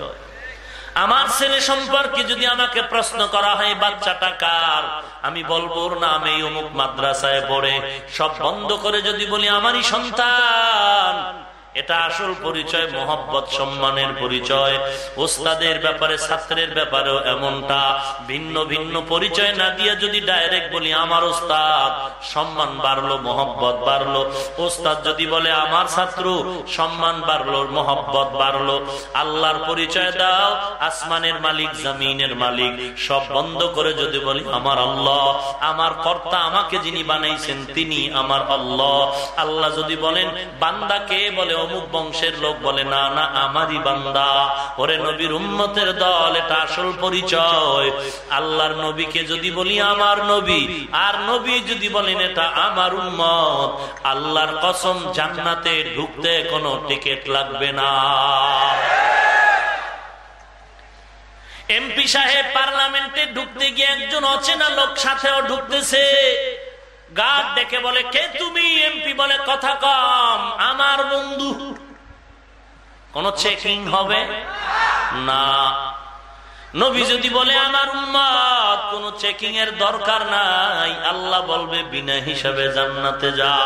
আমার ছেলে সম্পর্কে যদি আমাকে প্রশ্ন করা হয়, বাচ্চাটা কার? আমি বলব নাম এই অমুক মাদ্রাসায় পড়ে। সব বন্ধ করে যদি বলি, আমারই সন্তান। এটা আসল পরিচয়, মোহব্বত, সম্মানের পরিচয়। ওস্তাদের ব্যাপারে, ছাত্রের ব্যাপারেও এমনটা। ভিন্ন ভিন্ন পরিচয় না দিয়ে যদি ডাইরেক্ট বলি, আমার ওস্তাদ, সম্মান বাড়লো, মোহব্বত বাড়লো। ওস্তাদ যদি বলে, আমার ছাত্র, সম্মান বাড়লো, মোহব্বত বাড়লো। আল্লাহর পরিচয় দাও, আসমানের মালিক, জমিনের মালিক। সব বন্ধ করে যদি বলি, আমার আল্লাহ, আমার কর্তা আমাকে যিনি বানাইছেন, তিনি আমার আল্লাহ। আল্লাহ যদি বলেন, বান্দা কে? বলে অমুক বংশের লোক বলে, না না, আমারই বান্দা। ওরে নবীর উম্মতের দল, এটা আসল পরিচয়। আল্লাহর নবীকে যদি বলি, আমার নবী। আর নবী যদি বলেন, এটা আমার উম্মত। আল্লাহর কসম, জান্নাতে ঢুকতে কোনো টিকিট লাগবে না। এমপি সাহেব, পার্লামেন্টে ঢুকতে গিয়ে একজন অচেনা লোক সাথেও ঢুকতেছে। গার্ড ডেকে বলে, কে তুমি? এমপি বলে, কথা কম, আমার বন্ধু। কোন চেকিং হবে? না। নবী যদি বলে, আমার উম্মত, কোন চেকিং এর দরকার নাই। আল্লাহ বলবে, বিনা হিসাবে জান্নাতে যা।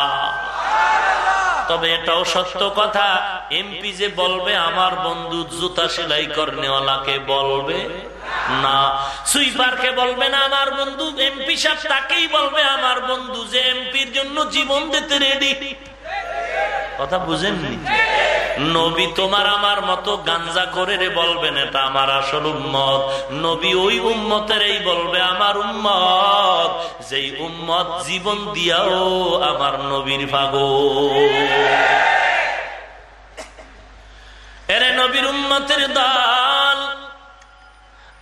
তবে এটাও সত্য কথা। এমপি যে বলবে, আমার বন্ধু জুতা সেলাই করনেওয়ালাকে বলবে। না। সুইপারকে বলবে না, আমার বন্ধু এমপি সাহেব, তাকেই বলবে, আমার বন্ধু যে এমপির জন্য জীবন দিতে রেডি কথা বুঝেননি? নবী তোমার আমার মতো গাঞ্জা করে রে বলবেন এটা আমার আসল উম্মত। নবী ওই উম্মতের এই বলবে, আমার উম্মত, যেই উম্মত জীবন দিয়াও আমার নবীর ভাগো এরে নবীর উম্মতের দল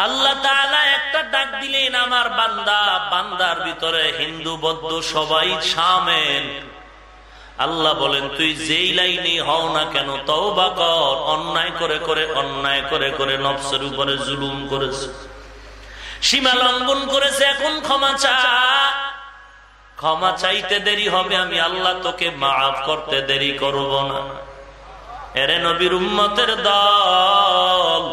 আল্লাহ একটা ডাক দিলেন, আমার বান্দা, বান্দার ভিতরে হিন্দু, বৌদ্ধ সবাই সামেন আল্লাহ বলেন, তুই যেই লাইনে হও না কেন, তওবা কর, অন্যায় করে করে, অন্যায় করে করে নফসের উপরে জুলুম করেছে। সীমা লঙ্ঘন করেছে, এখন ক্ষমা চা। ক্ষমা চাইতে দেরি হবে, আমি আল্লাহ তোকে মাফ করতে দেরি করব না। এরে নবীর উম্মতের দল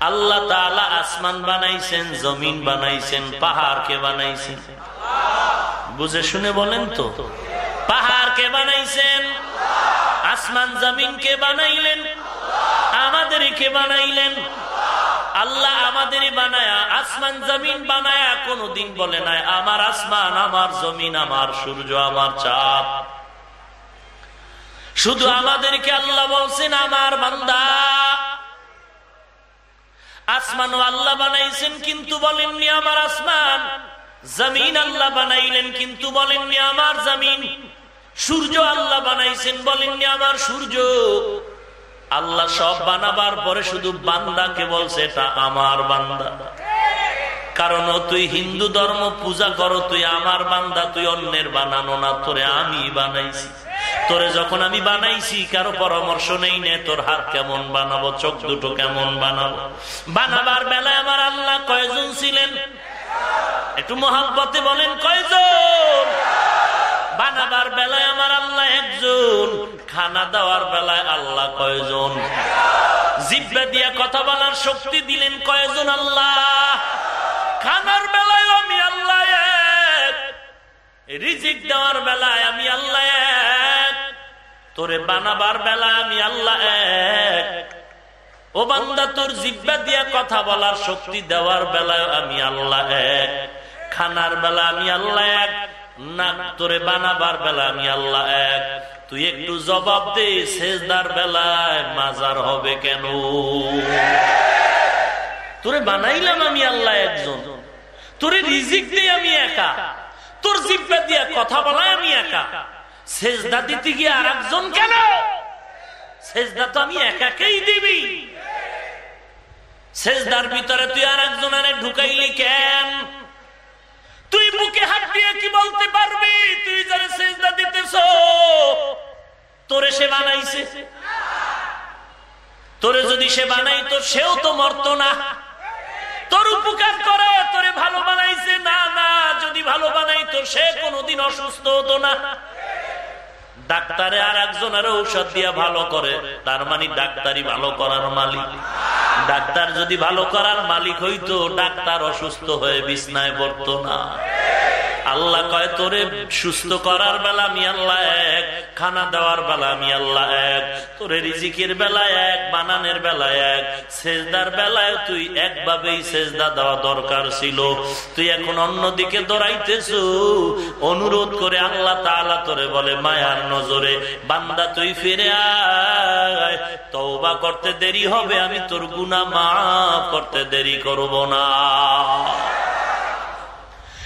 আল্লাহ তালা আসমান বানাইছেন, জমিন বানাইছেন, পাহাড়কে বানাইছেন। বুঝে শুনে বলেন তো পাহাড় কে বানাইছেন, আসমান জমিন কে বানাইলেন আমাদের কে বানাইলেন। আল্লাহ আমাদের বানায়া, আসমান জমিন বানায়া কোনদিন বলে নাই, আমার আসমান, আমার জমিন, আমার সূর্য, আমার চাপ শুধু আমাদেরকে আল্লাহ বলছেন, আমার বান্দা। আসমান আল্লাহ বানাইছেন কিন্তু বলেননি আমার আসমান। জমিন আল্লাহ বানাইলেন কিন্তু বলেননি আমার জমিন। সূর্য আল্লাহ বানাইছেন বলেননি আমার সূর্য। আল্লাহ সব বানাবার পরে শুধু বান্দাকে বলছে, এটা আমার বান্দা। কারণ তুই হিন্দু ধর্ম পূজা করো, তুই আমার বান্দা, তুই অন্যের বানানো না, তোরে আমি বানাইছি। তোরে যখন আমি বানাইছি, কারও পরামর্শ নেই নে, তোর হাত কেমন বানাবো, চোখ দুটো কেমন বানাবো? বানাবার বেলায় আমার আল্লাহ কয়জন ছিলেন? একটু মহাব্বতে বলেন, কয়জন? বানাবার বেলায় আমার আল্লাহ একজন, খানা দেওয়ার বেলায় আল্লাহ কয়জন? জিব্বা দিয়া কথা বলার শক্তি দিলেন কয়জন আল্লাহ? খানার বেলায় আমি আল্লাহ রিজিক দেওয়ার বেলায় আমি আল্লাহ এক। তোরে বানাবার বেলায় আমি আল্লাহ এক। ও বান্দা, তোর জিব্বা দিয়া কথা বলার শক্তি দেওয়ার বেলায় আমি আল্লাহ এক। খানার বেলা আমি আল্লাহ এক। না, তোরে বানাবার বেলা আমি আল্লাহ এক। তুই একটু জবাব দে শেষদার বেলায় মাজার হবে কেন? তোরে বানাইলাম আমি আল্লাহ একজন। তোরে রিজিক দিয়ে আমি একা। তোর জিব্বা দিয়া কথা বলায় আমি একা। শেষদা দিতে গিয়ে আর একজন কেন? শেষদা তো আমি একাকেই দিবি। শেষদার ভিতরে তুই আর একজনের ঢুকাইলি কেন? তুই মুখে হাত দিয়ে কি বলতে পারবি? তুই যারা সেজদা দিতেছ, তোরে সে বানাইছে। তোরে যদি সে বানাই তো সেও তো মরত না। তোর উপকার করে, তোরে ভালো বানাইছে। না না, যদি ভালো বানাই তো সে কোনোদিন অসুস্থ হতো না। ডাক্তারে আর একজনের ঔষধ দিয়ে ভালো করে, তার মানে ডাক্তারই ভালো করার মালিক। ডাক্তার যদি ভালো করার মালিক হইতো, ডাক্তার অসুস্থ হয়ে বিছনায় পড়তো না। আল্লাহ কয়, তোরে সুস্থ করার বেলা আমি আল্লাহ এক, খানা দেওয়ার বেলা আমি আল্লাহ এক, তোরে রিজিকের বেলায় এক, বানানের বেলায় এক, সেজদার বেলায় তুই একভাবেই সেজদা দেওয়া দরকার ছিল। তুই এখন অন্যদিকে দৌড়াইতেছ। অনুরোধ করে আল্লাহ তালা তোরে বলে, মায়ার নজরে বান্দা তুই ফিরে আয়। তওবা করতে দেরি হবে, আমি তোর গুনা মাফ করতে দেরি করব না।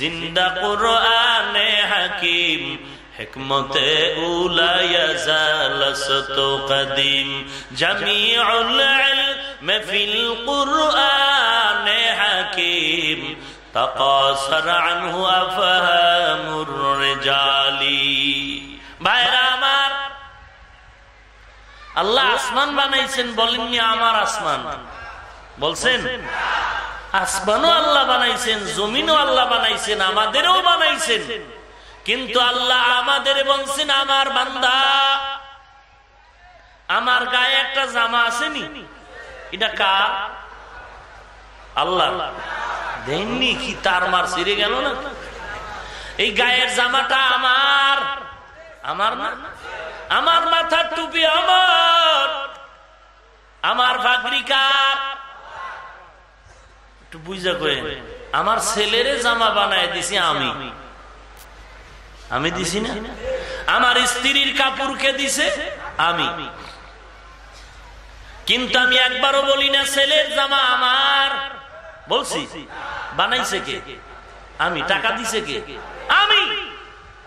জিন্দা কোরআনে হাকিম, হেকমতে উলায়াজালত জমি জামিউল ইলম ফিল হাকিম আল্লাহ আসমান বানাইছেন, বলেননি আমার আসমান। বলছেন? আসমানও আল্লাহ বানাইছেন, জমিনও আল্লাহ বানাইছেন, আমাদেরও বানাইছেন। কিন্তু আল্লাহ আমাদের বলছেন, আমার বান্দা, আমার গায়ে একটা জামা আসেনি। এটা কার? আল্লাহ দেননি কি? তার মার সিরে গেল না? এই গায়ের জামাটা আমার। আমার না? আমার মাথার টুপি আমার। আমার ফাগরিকার একটু বুঝা করে আমার ছেলেরে জামা বানায় দিছি আমি। আমি দিছি না? আমার স্ত্রীর কাপড়কে দিছে আমি। কিন্তু আমি একবারও বলি না, ছেলের জামা আমার। বলছি, বানাইছে কে? আমি, টাকা দিছে কে? আমি,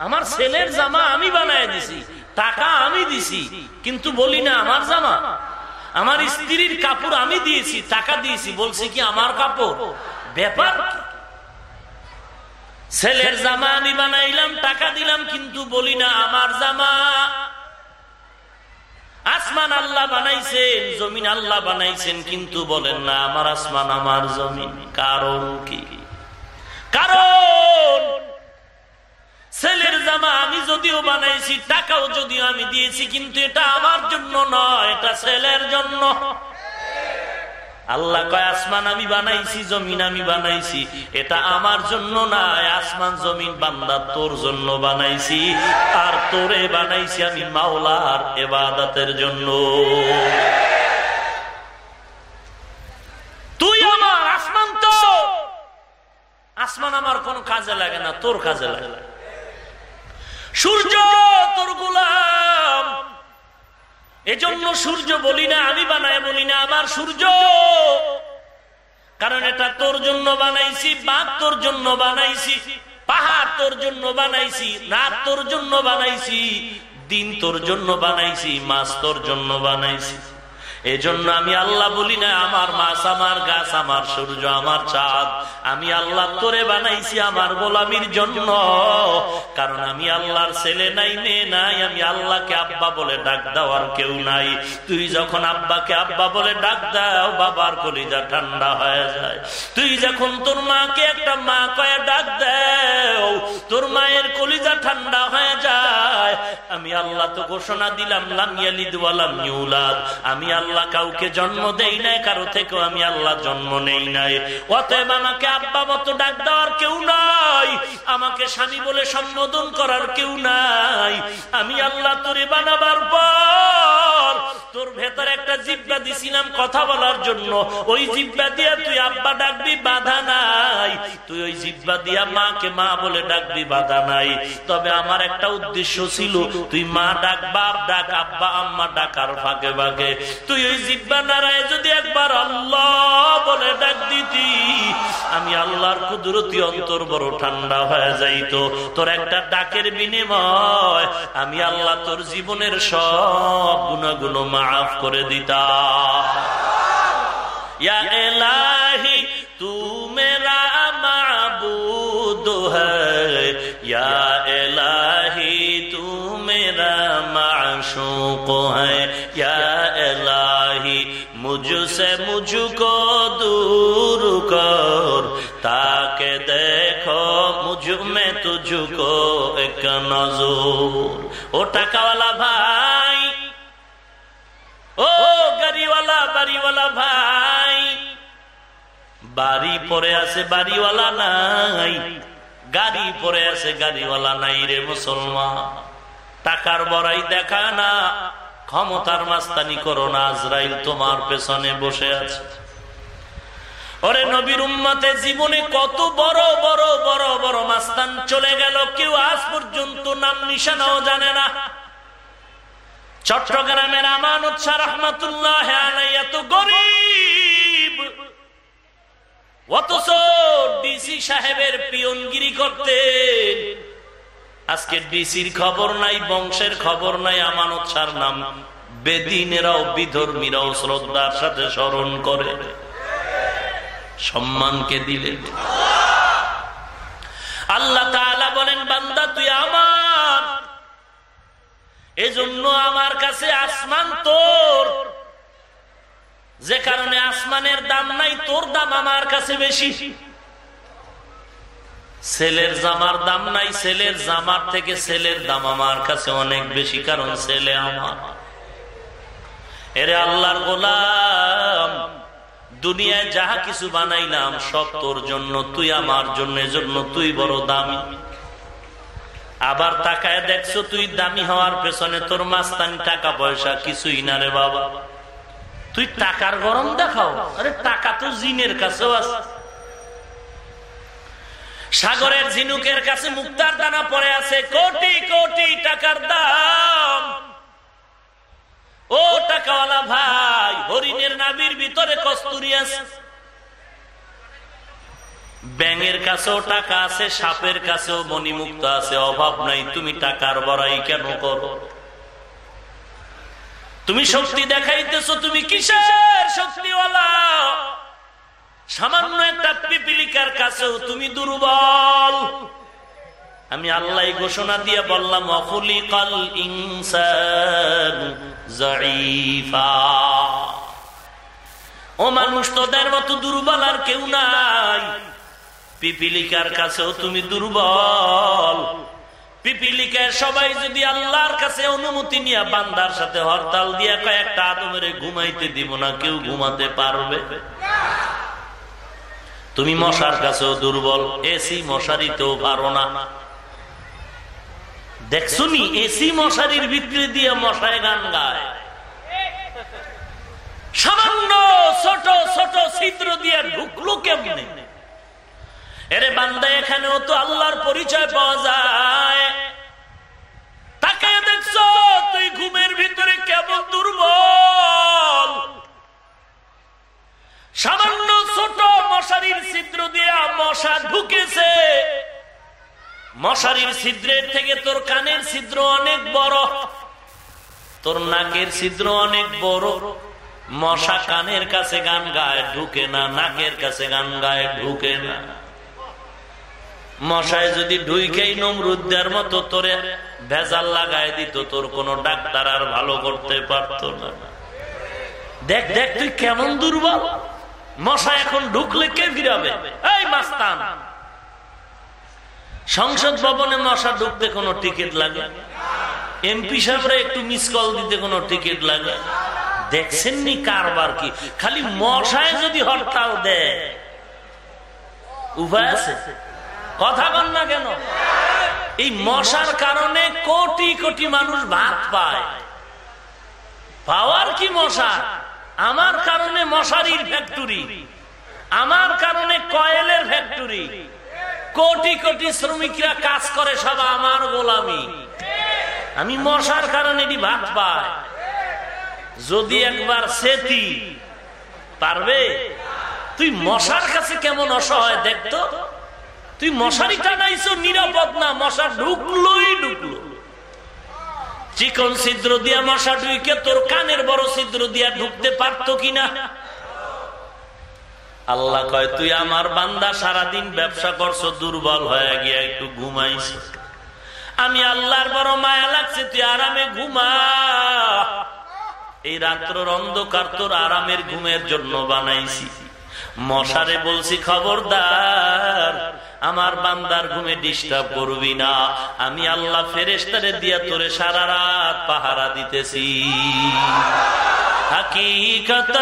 আমার ছেলের জামা আমি বানাই দিছি, টাকা আমি দিছি, কিন্তু বলি না আমার জামা। আমার স্ত্রীর কাপড় আমি দিয়েছি, টাকা দিয়েছি, বলছি কি আমার কাপড়? ব্যাপার ছেলের জামা আমি বানাইলাম, টাকা দিলাম, কিন্তু বলি না আমার জামা। আসমান আল্লাহ বানাইছেন, জমিন আল্লাহ বানাইছেন, কিন্তু বলেন না আমার আসমান আমার জমিন। কারণ কি? কারণ ছেলের জামা আমি যদিও বানাইছি, টাকাও যদিও আমি দিয়েছি, কিন্তু এটা আমার জন্য নয়, এটা ছেলের জন্য। আল্লাহ কয়, আসমান আমি বানাইছি, জমিন আমি বানাইছি, এটা আমার জন্য না আসমান, জমিন, বান্দা তোর জন্য বানাইছি, আর তোরে বানাইছি আমি মাওলার এবাদাতের জন্য। তুই আমার আসমান তো! আসমান আমার কোন কাজে লাগে না, তোর কাজে লাগে সূর্য তোর গোলাম। এজন্য সূর্য বলি না, আমি বানায় বলি না, আমার সূর্য। কারণ এটা তোর জন্য বানাইছি, বাঘ তোর জন্য বানাইছি, পাহাড় তোর জন্য বানাইছি, রাত তোর জন্য বানাইছি, দিন তোর জন্য বানাইছি, মাছ তোর জন্য বানাইছি। এজন্য আমি আল্লাহ বলি না, আমার মাছ, আমার গাছ, আমার সূর্য, আমার চাঁদ। আমি আল্লাহ তোরে বানাইছি আমার গোলামির জন্য। কারণ আমি আল্লাহর ছেলে নাই, মেয়ে নাই, আমি আল্লাহকে আব্বা বলে ডাক দেওয়ার কেউ নাই। তুই যখন আব্বাকে আব্বা বলে ডাক দাও, বাবার কলিজা ঠান্ডা হয়ে যায়। তুই যখন তোর মাকে একটা মা কয়ে ডাক দেও, তোর মায়ের কলিজা ঠান্ডা হয়ে যায়। আমি আল্লাহ তো ঘোষণা দিলাম লামিয়ালিদ আমি আল্লাহ আল্লাহ কাউকে জন্ম দেই নাই, কারও থেকেও আমি আল্লাহ জন্ম নেই নাই। অতএব আমাকে আব্বা মতো ডাক দেওয়ার কেউ নাই, আমাকে স্বামী বলে সম্বোধন করার কেউ নাই। আমি আল্লাহ তোরে বানাবার পর তোর ভেতরে একটা জিব্বা দিছিলাম কথা বলার জন্য। ওই জিব্বা দিয়া তুই আব্বা ডাকবি, বাধা নাই। তুই ওই জিব্বা দিয়া মাকে মা বলে ডাকবি, বাধা নাই। তবে আমার একটা উদ্দেশ্য ছিল, তুই মা ডাক, বাপ ডাক, আব্বা, আম্মা ডাকার ফাঁকে ফাঁকে। তুই আমি আল্লাহর কুদরতি অন্তর বড় ঠান্ডা হয়ে যাইতো। তোর একটা ডাকের বিনিময়, আমি আল্লাহ তোর জীবনের সব গুণাগুলো মাফ করে দিতা এলাহি তু মেরা মাবুদ হ্যা এলাহি তু মেরা মাশুক হ্যা এলাহি মুঝুসে মুঝুকো দূর কর তাকে দেখো মুঝু মে তুঝুকো এক নজর ও টাকাওয়ালা ভাই ও গাড়িওয়ালা বাড়িওয়ালা ভাই বাড়ি পরে আছে বাড়িওয়ালা নাই গাড়ি পরে আছে গাড়িওয়ালা নাই রে মুসলমান টাকার বড়াই দেখা না ক্ষমতার মাস্তানি করো না, আজরাইল তোমার পেছনে বসে আছে। ওরে নবীর উম্মাতে জীবনে কত বড় বড় বড় বড় মাস্তান চলে গেল, কেউ আজ পর্যন্ত নাম নিশানাও জানে না। চট্টগ্রামের আমানত শাহ রহমতুল্লাহ এত গরিব। অথচ ডিসি সাহেবের পিয়নগিরি করতেন। আজকে ডিসির খবর নাই, বংশের খবর নাই, আমানত সার নাম। বেদিনেরাও বিধর্মীরাও শ্রদ্ধার সাথে স্মরণ করে। সম্মানকে দিলেন আল্লাহ বলেন, বান্দা, তুই আমার। এজন্য আমার কাছে আসমান তোর। যে কারণে আসমানের দাম নাই, তোর দাম আমার কাছে বেশি। ছেলের জামার দাম নাই ছেলের জামার থেকে ছেলের দাম আমার কাছে অনেক বেশি, কারণ ছেলে আমার। এরে আল্লাহর গোলাম, দুনিয়ায় যাহা কিছু বানাইলাম, সব তোর জন্য, তুই আমার জন্য জন্য তুই বড় দামি। আবার তাকায় দেখছ তুই দামি হওয়ার পেছনে তোর মাস্তানি টাকা পয়সা কিছুই না রে বাবা। তুই টাকার গরম দেখাও, আরে টাকা তো জিনের কাছেও আছে। সাগরের ঝিনুকের কাছে মুক্তার দানা পড়ে আছে। কোটি কোটি টাকার দাম। ও টাকাওয়ালা ভাই, হরিণের নাবির ভিতরে কস্তুরি আছে। ব্যাঙের কাছেও টাকা আছে, সাপের কাছেও মণিমুক্ত আছে। অভাব নাই, তুমি টাকার বড়াই কেন করো? তুমি শক্তি দেখাইতেছো, তুমি কিসের শক্তিওয়ালা? সামান্য একটা পিপিলিকার কাছেও তুমি দুর্বল। আমি আল্লাহ ঘোষণা দিয়ে বললাম অফুলি কল ও মানুষ তোদের মতো দুর্বল আর কেউ নাই। পিপিলিকার কাছেও তুমি দুর্বল। পিপিলিকার সবাই যদি আল্লাহর কাছে অনুমতি নিয়ে বান্দার সাথে হরতাল দিয়ে কয়েকটা আদমের ঘুমাইতে দিব না, কেউ ঘুমাতে পারবে? তুমি মশার কাছেও দুর্বল এসি মশারিতেও পারো না। দেখছ নি এসি মশারির ভিতরে দিয়ে মশায় গান গায়। সামান্য ছোট ছোট ছিদ্র দিয়ে ঢুকলো কেমনে? এরে বান্দা, এখানেও তো আল্লাহর পরিচয় পাওয়া যায়। তাকে দেখছ, তুই ঘুমের ভিতরে কেমন দুর্বল? সামান্য ছোট মশারির ছিদ্র দিয়া মশা ঢুকেছে। মশারির ছিদ্রের থেকে তোর কানের ছিদ্র অনেক বড়, তোর নাকের ছিদ্র অনেক বড়। মশা কানের কাছে গান গায়, ঢুকে না। নাকের কাছে গান গায়, ঢুকে না। মশায় যদি ঢুইকেই নমরুদ্দের মতো তোরে ভেজাল লাগাই দিত, তোর কোন ডাক্তার আর ভালো করতে পারত না। দেখ দেখ, তুই কেমন দুর্বল। মশা এখন ঢুকলে কে ফিরাবে এই মাস্তান। সংসদ ভবনে মশা ঢুকতে কোনো টিকিট লাগে? এমপি সাহেবরা একটু মিস কল দিতে কোনো টিকিট লাগে? দেখছেন নি কারবার কি? খালি মশায় যদি হরতাল দেয়। আছে? কথা কন না কেন? এই মশার কারণে কোটি কোটি মানুষ ভাত পায়। পাওয়ার কি মশা? আমার কারণে মশারির ফ্যাক্টরি, আমার কারণে কয়েলের ফ্যাক্টরি। কোটি কোটি শ্রমিকরা কাজ করে সব আমার গোলামি। আমি মশার কারণে ভাত পাই। যদি একবার সেতি, পারবে? তুই মশার কাছে কেমন অসহায় দেখতো? তুই মশারি টানাইছো, নিরাপদ না, মশা ঢুকলোই ঢুকলো। চিকন ছিদ্র দিয়া মশা ঢুকে তোর কানের বড় ছিদ্র দিয়া ঢুকতে পারতো কিনা? আল্লাহ কয়, তুই আমার বান্দা, সারাদিন ব্যবসা করছ, দুর্বল হয়ে গিয়া একটু ঘুমাইছ। আমি আল্লাহর বড় মায়া লাগছে, তুই আরামে ঘুমা। এই রাত্র অন্ধকার তোর আরামের ঘুমের জন্য বানাইছি। মশারে বলছি, খবরদার আমার বান্দার ঘুমে ডিস্টার্ব করবি না। আমি আল্লাহ ফেরেস্তারে দিয়া তোরে সারা রাত পাহারা দিতেছি। হকীকত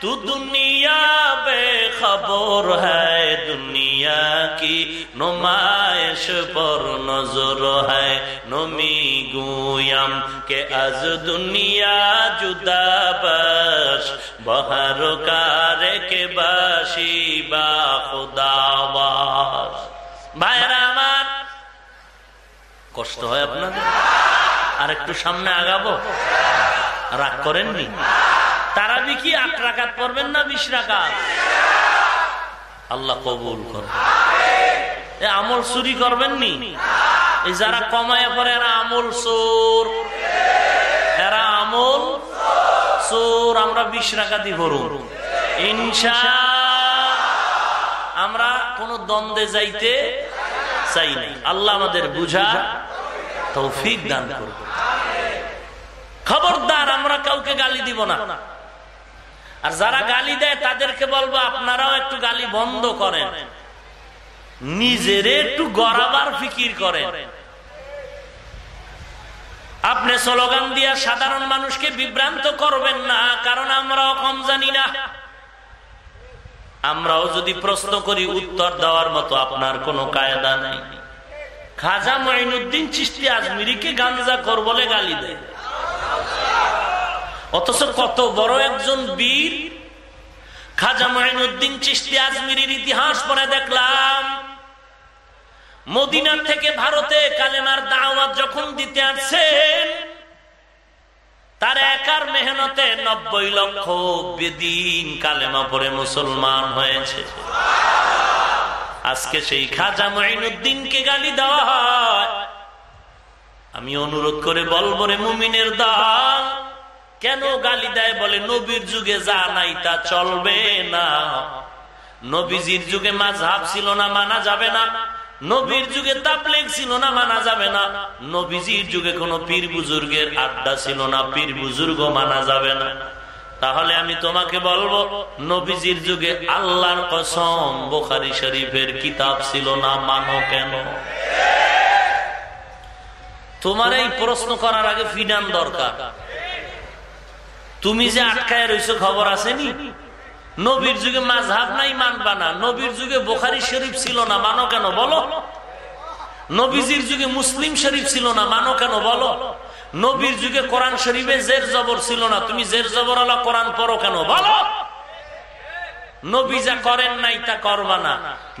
তু দুনিয়া বে খবর হ্যায়, দুনিয়া কি নুমায়শ পর নজর হ্যায়, নমি গুয়াম কে আজ দুনিয়া জুদাবস বহর কার কে বাসি বা কষ্ট হয় আপনাদের? আর একটু সামনে আগাবো? রাগ করেননি? তারা কি আট রাকাত পড়বেন না, বিশ রাকাত। আল্লাহ কবুল করবেন আমল চুরি করবেননি? এই যারা কমায় পরে এরা আমল চোর। এরা আমল চোর, আমরা বিশ রাকাতি ভরুন ইনশা আমরা কোন দ্বন্দ্বে যাইতে চাই নাই। আল্লাহ আমাদের বুঝা তৌফিক দান করব খবরদার, আমরা কাউকে গালি দিব না। আর যারা গালি দেয়, তাদেরকে বলব, আপনারাও একটু গালি বন্ধ করেন। নিজের একটু গড়াবার ফিকির করেন। আপনি স্লোগান দিয়া সাধারণ মানুষকে বিভ্রান্ত করবেন না, কারণ আমরাও কম জানি না। আমরাও যদি প্রশ্ন করি, উত্তর দেওয়ার মতো আপনার কোনো কায়দা নেই। খাজা মঈনুদ্দিন চিস্তি আজমিরিকে গাঞ্জা কর বলে গালি দেয়। অথচ কত বড় একজন বীর খাজা মঈনুদ্দিন চিস্তি আজমিরির ইতিহাস পরে দেখলাম। মদিনার থেকে ভারতে কালেমার দাওয়াত যখন দিতে আসছেন, তার একার মেহনতে নব্বই লক্ষ বেদিন কালেমা পরে মুসলমান হয়েছে। আজকে সেই খাজা মঈনুদ্দিনকে গালি দেওয়া হয়। আমি অনুরোধ করে বলব রে মুমিনের দাল, কেন গালি দেয় বলে নবীর যুগে যা নাই তা চলবে না। নবীজির যুগে মাঝহাব ছিল না, মানা যাবে না। নবীর যুগে তাবলেগ ছিল না, মানা যাবে না। নবীজির যুগে কোন পীর বুজুর্গের আড্ডা ছিল না, পীর বুজুর্গ মানা যাবে না। তাহলে আমি তোমাকে বলব, নবীজির যুগে আল্লাহর কসম বোখারি শরীফের কিতাব ছিল না, মানো কেন? তোমার এই প্রশ্ন করার আগে ফিনান দরকার। তুমি যে আটকায় রয়েছো খবর আসেনি? নবীর যুগে মাঝহাব নাই মানবা না। নবীর যুগে বোখারি শরীফ ছিল না, মানো কেন বলো? নবীজির যুগে মুসলিম শরীফ ছিল না, মানো কেন বলো? নবীর যুগে কোরআন শরীফে জের জবর ছিল না, তুমি জের জবর আলা কোরআন পড়ো কেন বলো? নবী যা করেন নাই তা করবা না।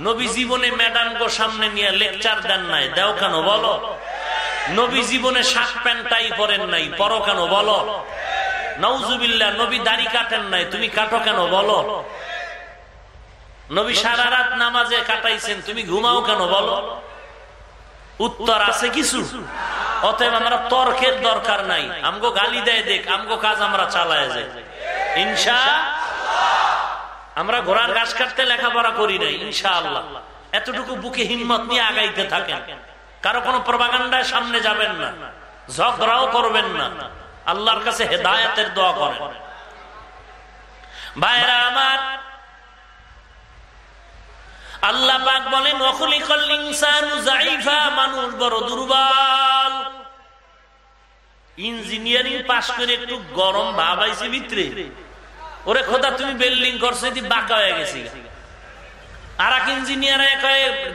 নবী জীবনে ম্যাডাম গো সামনে নিয়ে লেকচার দেন নাই, দেও কেন বলো? নবী জীবনে শার্ট প্যান্টাই পরেন নাই। পরো কেন বলো? নৌজুবিল্লা নবী দাড়ি কাটেন নাই। তুমি কাটো কেন বলো? নবী সারা রাত নামাজে কাটাইছেন। তুমি ঘুমাও কেন বলো? উত্তর আছে কিছু। অতএব আমরা তর্কের দরকার নাই। আমগো গালি দেয় দেখ, আমগো কাজ আমরা চালায় যাই। ইনশা আমরা ঘোড়ার গাছ কাটতে লেখাপড়া করি নাই ইনশা আল্লাহ এতটুকু বুকে হিম্মত নিয়ে আগাইতে থাকেন। কারও কোনো প্রবাগান্ডায় সামনে যাবেন না, ঝগড়াও করবেন না। আল্লাহর কাছে হেদায়তের দোয়া করেন। ভাইরা আমার, আল্লাহ পাক বলেন ইনসানু জাইফা মানুষ বড় দুর্বল। ইঞ্জিনিয়ারিং পাশ করে একটু গরম ভাব আইছে ভিতরে। ওরে খোদা, তুমি বিল্ডিং করছ বাঁকা হয়ে গেছি। আর এক ইঞ্জিনিয়ার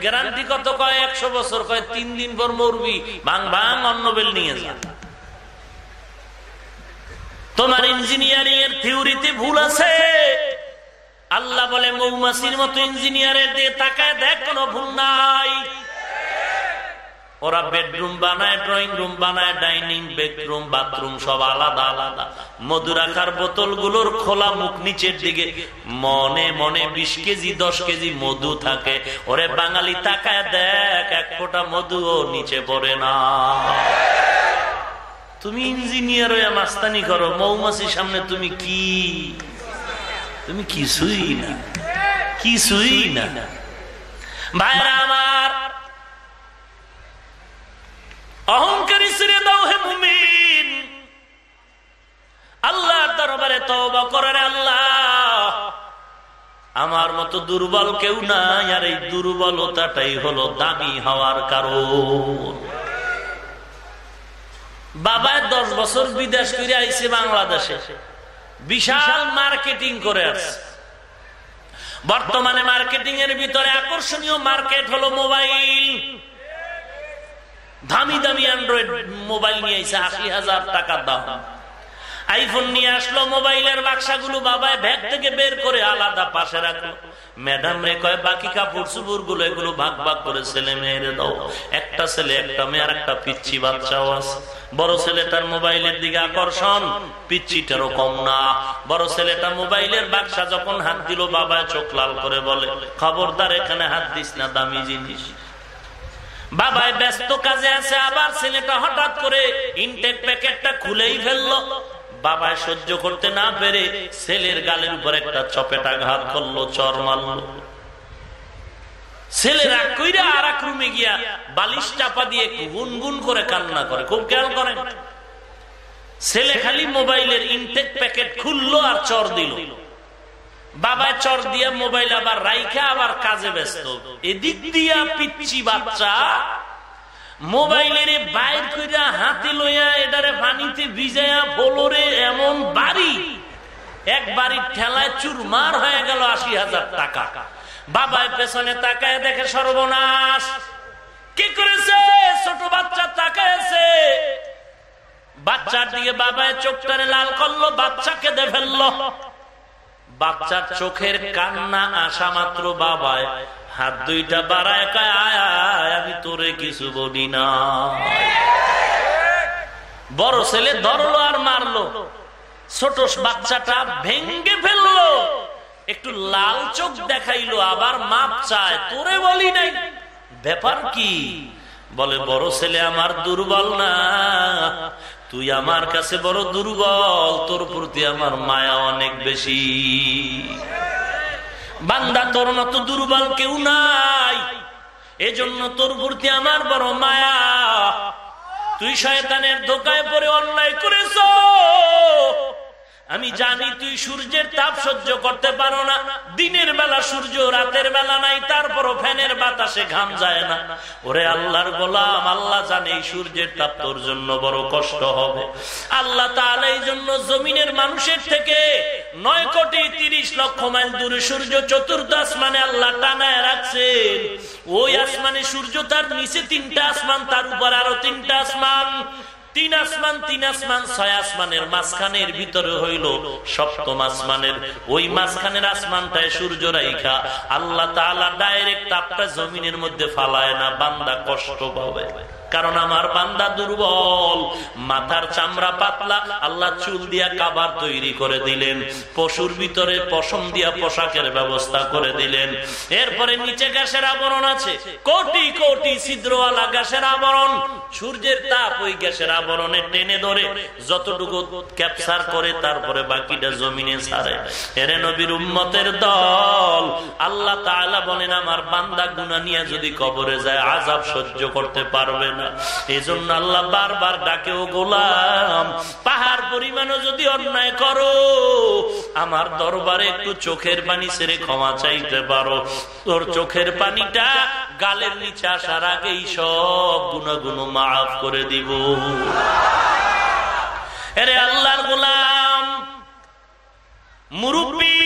গ্যারান্টি কত কয়? একশো বছর কয়, তিন দিন পর মরবি। ভাং ভাং অন্য বিল্ডিং এ যা। তোমার ইঞ্জিনিয়ারিং এর থিওরিতে ভুল আছে। আল্লাহ বলে মৌমাসির মতো ইঞ্জিনিয়ারের দিয়ে তাকায় দেখ, কোন ভুল নাই। ওরা বেডরুম বানায় ড্রয়িং রুম বানায় ডাইনিং বেডরুম বাথরুম সব আলাদা আলাদা। মধু রাখার বোতলগুলোর খোলা মুখ নিচের দিকে। মনে মনে বিশ কেজি, দশ কেজি মধু থাকে। ওরে বাঙালি, তাকায় দেখ, এক ফোটা মধু ও নিচে পড়ে না। তুমি ইঞ্জিনিয়ার হয়ে মাস্তানি করো, মৌমাছির সামনে তুমি কি? তুমি কিছুই না। কিছুই না। ভাইরা আমার অহংকারী ছেড়ে দাও হে মুমিন। আল্লাহর দরবারে তওবা করে আল্লাহ। আমার মতো দুর্বল কেউ নাই, আর এই দুর্বলতাটাই হলো দামি হওয়ার কারণ। বাবা দশ বছর বিদেশ করে আইছে বাংলাদেশে। বিশাল মার্কেটিং করে আছে। বর্তমানে মার্কেটিং এর ভিতরে আকর্ষণীয় মার্কেট হলো মোবাইল। দামি দামি অ্যান্ড্রয়েড মোবাইল নিয়ে এসে আশি হাজার টাকার দাম। আইফোন নিয়ে আসলো, মোবাইলের বাক্সাগুলো বাবায় ব্যাগ থেকে বের করে আলাদা পাশে রাখল। ম্যাডাম রে কয়, বাকি কাপড় চুপুরগুলো এগুলো ভাগ ভাগ করে ছেলে মেয়েরে দাও। একটা ছেলে, একটা মেয়ে, আর একটা পিচ্ছি বাচ্চাও আছে। বড় ছেলেটার মোবাইলের দিকে আকর্ষণ, পিচ্ছিটারও কম না। বড় ছেলেটা মোবাইলের বাক্সা যখন হাত দিল, বাবায় চোখ লাল করে বলে, খবরদার, এখানে হাত দিস না, দামি জিনিস। বাবায় ব্যস্ত কাজে আছে, আবার ছেলেটা হঠাৎ করে ইনটেক প্যাকেটটা খুলেই ফেলল। বাবায় সহ্য করতে না পেরে ছেলের গালের উপর একটা চপেটা ঘাত করল, চর মারল। ছেলেরা কইরা আর এক রুমে গিয়া বালিশ চাপা দিয়ে গুনগুন করে কান্না করে, খুব খেয়াল করে ছেলে খালি মোবাইলের ইনটেক প্যাকেট খুললো আর চর দিল। বাবা চর দিয়া মোবাইল আবার রাইখা আবার কাজে ব্যস্ত। এদিক দিয়া পিচ্ছি বাচ্চা মোবাইলের বাইর কইরা হাতে লইয়া এটারে পানিতে ভিজাইয়া বলরে এমন বাড়ি। এক বাড়ির ঠেলায় চুরমার হয়ে গেল আশি হাজার টাকা। বাবায় পেছনে তাকায় দেখে সর্বনাশ। কি করেছে? ছোট বাচ্চা তাকায়ছে বাচ্চার দিকে বাবায় চোখটারে লাল করল বাচ্চাকে কেঁদে ফেলল। বাচ্চার চোখের কান্না আসা মাত্র বাবায়। হাত দুইটা বাড়ায় আমি তোরে কিছু বলি না। বড় ছেলে ধরলো আর মারলো। ছোট বাচ্চাটা ভেঙ্গে ফেলল। একটু লাল চোখ দেখাইলো, আবার মাপ চায়, তোরে বলি নাই। ব্যাপার কি? বলে, বড় ছেলে আমার দুর্বল না। তুই আমার কাছে বড় দুর্বল, তোর প্রতি আমার মায়া অনেক বেশি। বান্দা, তোর মতো দুর্বল কেউ নাই, এজন্য তোর প্রতি আমার বড় মায়া। তুই শয়তানের ধোকায় পরে অন্যায় করেছ আমি জানি তুই সূর্যের তাপ সহ্য করতে পারো না। দিনের বেলা সূর্য, রাতের বেলা নাই, তারপরও ফ্যানের বাতাসে ঘাম যায় না। ওরে আল্লাহর গোলাম, আল্লাহ জানে সূর্যের তাপ তোর জন্য বড় কষ্ট হবে। আল্লাহ তাহলে এই জন্য জমিনের মানুষের থেকে নয় কোটি তিরিশ লক্ষ মাইল দূরে সূর্য চতুর্থ আসমানে আল্লাহ টানায় রাখছেন। ওই আসমানে সূর্য তার নিচে তিনটা আসমান, তার উপর আরও তিনটা আসমান। তিন আসমান তিন আসমান, ছয় আসমানের মাঝখানের ভিতরে হইল সপ্তম আসমানের। ওই মাঝখানের আসমানটায় সূর্য রাইখা। আল্লাহ তালা ডাইরেক্ট তাপটা জমিনের মধ্যে ফালায় না, বান্দা কষ্ট পাবে। কারণ আমার বান্দা দুর্বল, মাথার চামড়া পাতলা, আল্লাহ চুল দিয়া কাবার তৈরি করে দিলেন, পশুর ভিতরে পশম দিয়া পোশাকের ব্যবস্থা করে দিলেন। এরপরে নিচে গ্যাসের আবরণ আছে, কোটি কোটি ছিদ্রওয়ালা গ্যাসের আবরণ, সূর্যের তাপ ওই গ্যাসের আবরণে টেনে ধরে যতটুকু ক্যাপচার করে তারপরে বাকিটা জমিনে ছাড়ে এরে নবীর উম্মতের দল, আল্লাহ তাআলা বলেন, আমার বান্দা গুনা নিয়ে যদি কবরে যায় আজাব সহ্য করতে পারবে না। এই জন্য আল্লাহ বারবার ডাকেও গোলাম, পাহাড় পরিমাণও যদি অন্যায় করো, আমার দরবারে একটু চোখের পানি ছেড়ে ক্ষমা চাইতে পারো। তোর চোখের পানিটা গালের নিচে আসার আগেই সব গুণাগুণ মাফ করে দিব। এরে আল্লাহর গোলাম, মুরব্বী,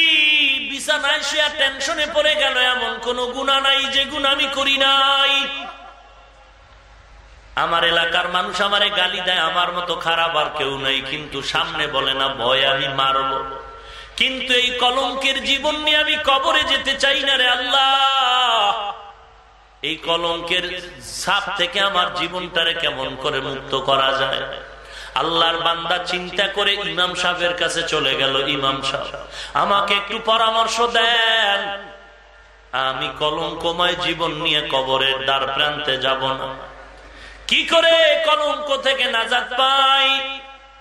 বিছানায় সে টেনশনে পড়ে গেল। এমন কোন গুণা নাই যে গুণ আমি করি নাই। আমার এলাকার মানুষ আমারে গালি দেয়, আমার মতো খারাপ আর কেউ নাই, কিন্তু সামনে বলে না, ভয় আমি মারব। কিন্তু এই কলঙ্কের জীবন নিয়ে আমি কবরে যেতে চাই না রে আল্লাহ। এই কলঙ্কের সাপ থেকে আমার জীবনটারে কেমন করে মুক্ত করা যায়? আল্লাহর বান্দা চিন্তা করে ইমাম সাহেবের কাছে চলে গেল, ইমাম সাহেব, আমাকে একটু পরামর্শ দেন। আমি কলঙ্কময় জীবন নিয়ে কবরের দ্বার প্রান্তে যাব না। কি করে কলঙ্ক থেকে নাজাদ পাই?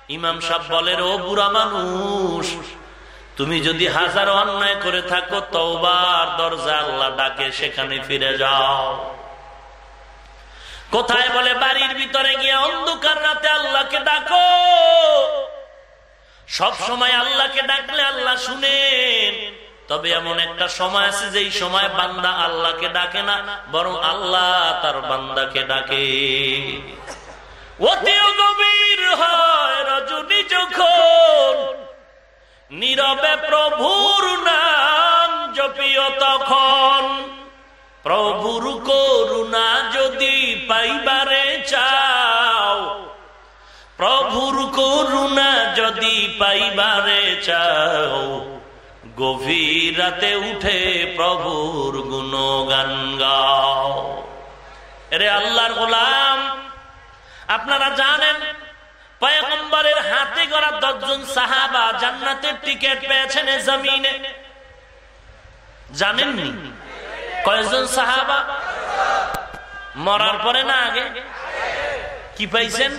ইমাম সাহ বলেন, ও বুড়া মানুষ, তুমি যদি হাজার অন্যায় করে থাকো, তওবার দরজা আল্লাহ ডাকে, সেখানে ফিরে যাও। কোথায় বলে, বাড়ির ভিতরে গিয়ে অন্ধকার রাতে আল্লাহকে ডাকো। সব সময় আল্লাহকে ডাকলে আল্লাহ শুনেন। তবে এমন একটা সময় আছে যেই সময় বান্দা আল্লাহকে ডাকে না, বরং আল্লাহ তার বান্দাকে ডাকে। গভীর হয় যখন, নীরবে প্রভুর নাম জপিও তখন। প্রভুর করুণা যদি পাইবারে চাও, প্রভুর করুণা যদি পাইবারে চাও গভীর রাতে উঠে প্রভুর গুণগান গাও। রে আল্লাহর গোলাম, আপনারা জানেন, পয়গম্বরের হাতে গড়া দশজন সাহাবা জান্নাতের টিকিট পেয়েছেন জমিনে। জানেননি? কয়েকজন সাহাবা? মরার পরে না আগে? কি পাইছেন?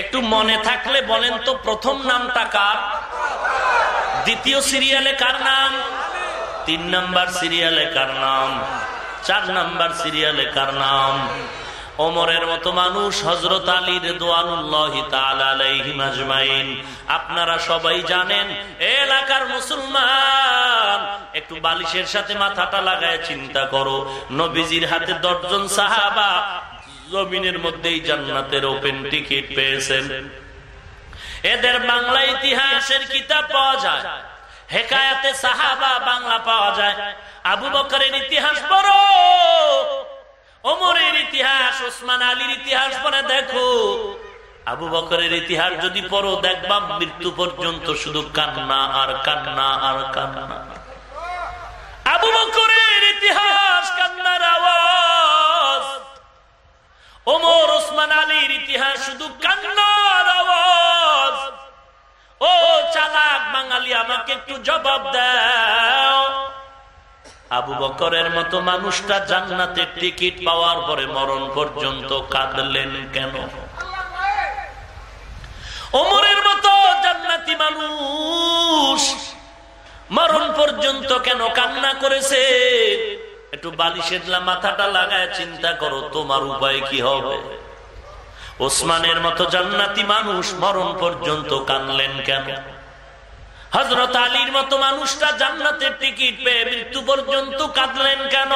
একটু মনে থাকলে বলেন তো প্রথম নামটা কার? দ্বিতীয় সিরিয়ালে কার নাম? তিন নাম্বার সিরিয়ালে কার নাম? চার নাম্বার সিরিয়ালে কার নাম? ওমরের মতো মানুষ হজরত আলীর দোয়ানুল্লাহিমাজমাইন আপনারা সবাই জানেন এলাকার মুসলমান, একটু বালিশের সাথে মাথাটা লাগায় চিন্তা করো। নবীজির হাতে দশজন সাহাবা জমিনের মধ্যেই জান্নাতের ওপেন টিকিট পেয়েছেন। এদের বাংলা ইতিহাসের কিতাব পাওয়া যায়। হেকায়াতে সাহাবা বাংলা পাওয়া যায়। আবু বকরের ইতিহাস পড়ো। ওমরের ইতিহাস, ওসমান আলীর ইতিহাস পরে দেখো। আবু বকরের ইতিহাস যদি পড়ো, দেখবা মৃত্যু পর্যন্ত শুধু কান্না আর কান্না আর কান্না। আবু বকরের ইতিহাস কান্নার আওয়াজ। ওমর ওসমান আলীর ইতিহাস শুধু কান্নার আওয়াজ। ও চালাক বাঙালি, আমাকে একটু জবাব দাও। আবু বকরের মতো মানুষটা জান্নাতের টিকিট পাওয়ার পরে মরণ পর্যন্ত কাঁদলেন কেন? ওমরের মতো জান্নাতি মানুষ মরণ পর্যন্ত কেন কান্না করেছে? একটু বালিশের মাথাটা লাগায় চিন্তা করো, তোমার উপায় কি হবে? ওসমানের মতো জান্নাতি মানুষ মরণ পর্যন্ত কানলেন কেন? হজরত আলীর মতো মানুষটা জান্নাতের টিকিট পেয়ে মৃত্যু পর্যন্ত কাঁদলেন কেন?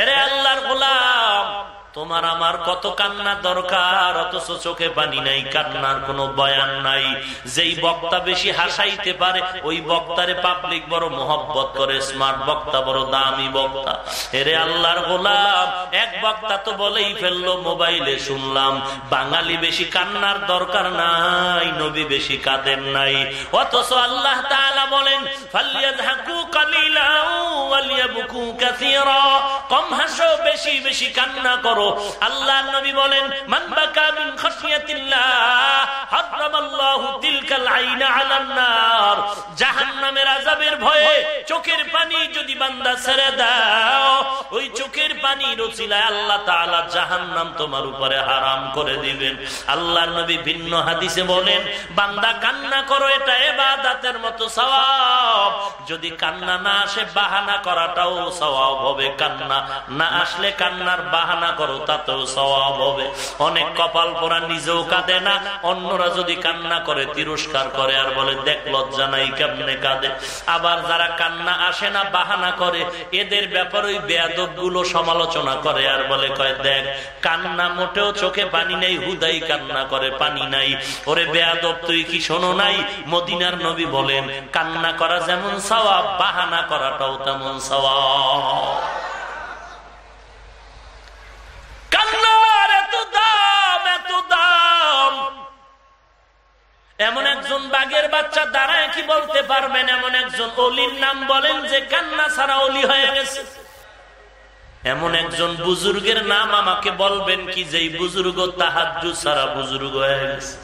এরে আল্লাহর গোলাম তোমার আমার কত কান্না দরকার, অথচ চোখে পানি নাই, কান্নার কোন বয়ান নাই। যেই বক্তা বেশি হাসাইতে পারে, ওই বক্তারে পাবলিক বড় মোহব্বত করে স্মার্ট বক্তা, বড় দামি বক্তা। এরে আল্লাহর গোলাম, এক বক্তা তো বলেই ফেলল, মোবাইলে শুনলাম, বাঙালি বেশি কান্নার দরকার নাই, নবী বেশি কাঁদেন নাই। অথচ আল্লাহ তাআলা বলেন কম হাসো, বেশি বেশি কান্না করো আল্লাহ নবী বলেন, মান বাকা মিন খাশিয়াতিল্লাহ, হারামাল্লাহু তিলকাল আইনা আলান নার। জাহান্নামের আযাবের ভয়ে চোখের পানি যদি বান্দা ছেড়ে দাও, ওই চোখের পানির ওসিলায় আল্লাহ তাআলা জাহান্নাম তোমার উপরে হারাম করে দিবেন। আল্লাহর নবী ভিন্ন হাদিসে বলেন, বান্দা কান্না করো, এটা ইবাদতের মতো সওয়াব। যদি কান্না না আসে, বাহানা করাটাও সওয়াব হবে। কান্না না আসলে কান্নার বাহানা করো তাতেও সওয়াব হবে। অনেক কপাল পরা নিজেও কাঁদে না, অন্যরা যদি কান্না করে, তিরস্কার করে আর বলে, দেখ, লজ্জা নাই, কেমনে কাঁদে? আবার যারা কান্না আসে না, বাহানা করে, এদের ব্যাপারে ওই বেয়াদবগুলো সমালোচনা করে আর বলে, কয়, দেখ, কান্না মোটেও চোখে পানি নেই, হুদাই কান্না করে, পানি নাই। ওরে বেয়াদব, তুই কি শোনো নাই? মদিনার নবী বলেন, কান্না করা যেমন সওয়াব, বাহানা করাটাও তেমন সওয়াব। কান্নার এত দাম এত দাম। এমন একজন বাঘের বাচ্চা দাঁড়ায় কি বলতে পারবেন? এমন একজন অলির নাম বলেন যে কান্না ছাড়া অলি হয়ে গেছে। এমন একজন বুজুর্গের নাম আমাকে বলবেন কি যে বুজুর্গ তাহাজু সারা বুজুর্গ হয়ে গেছে।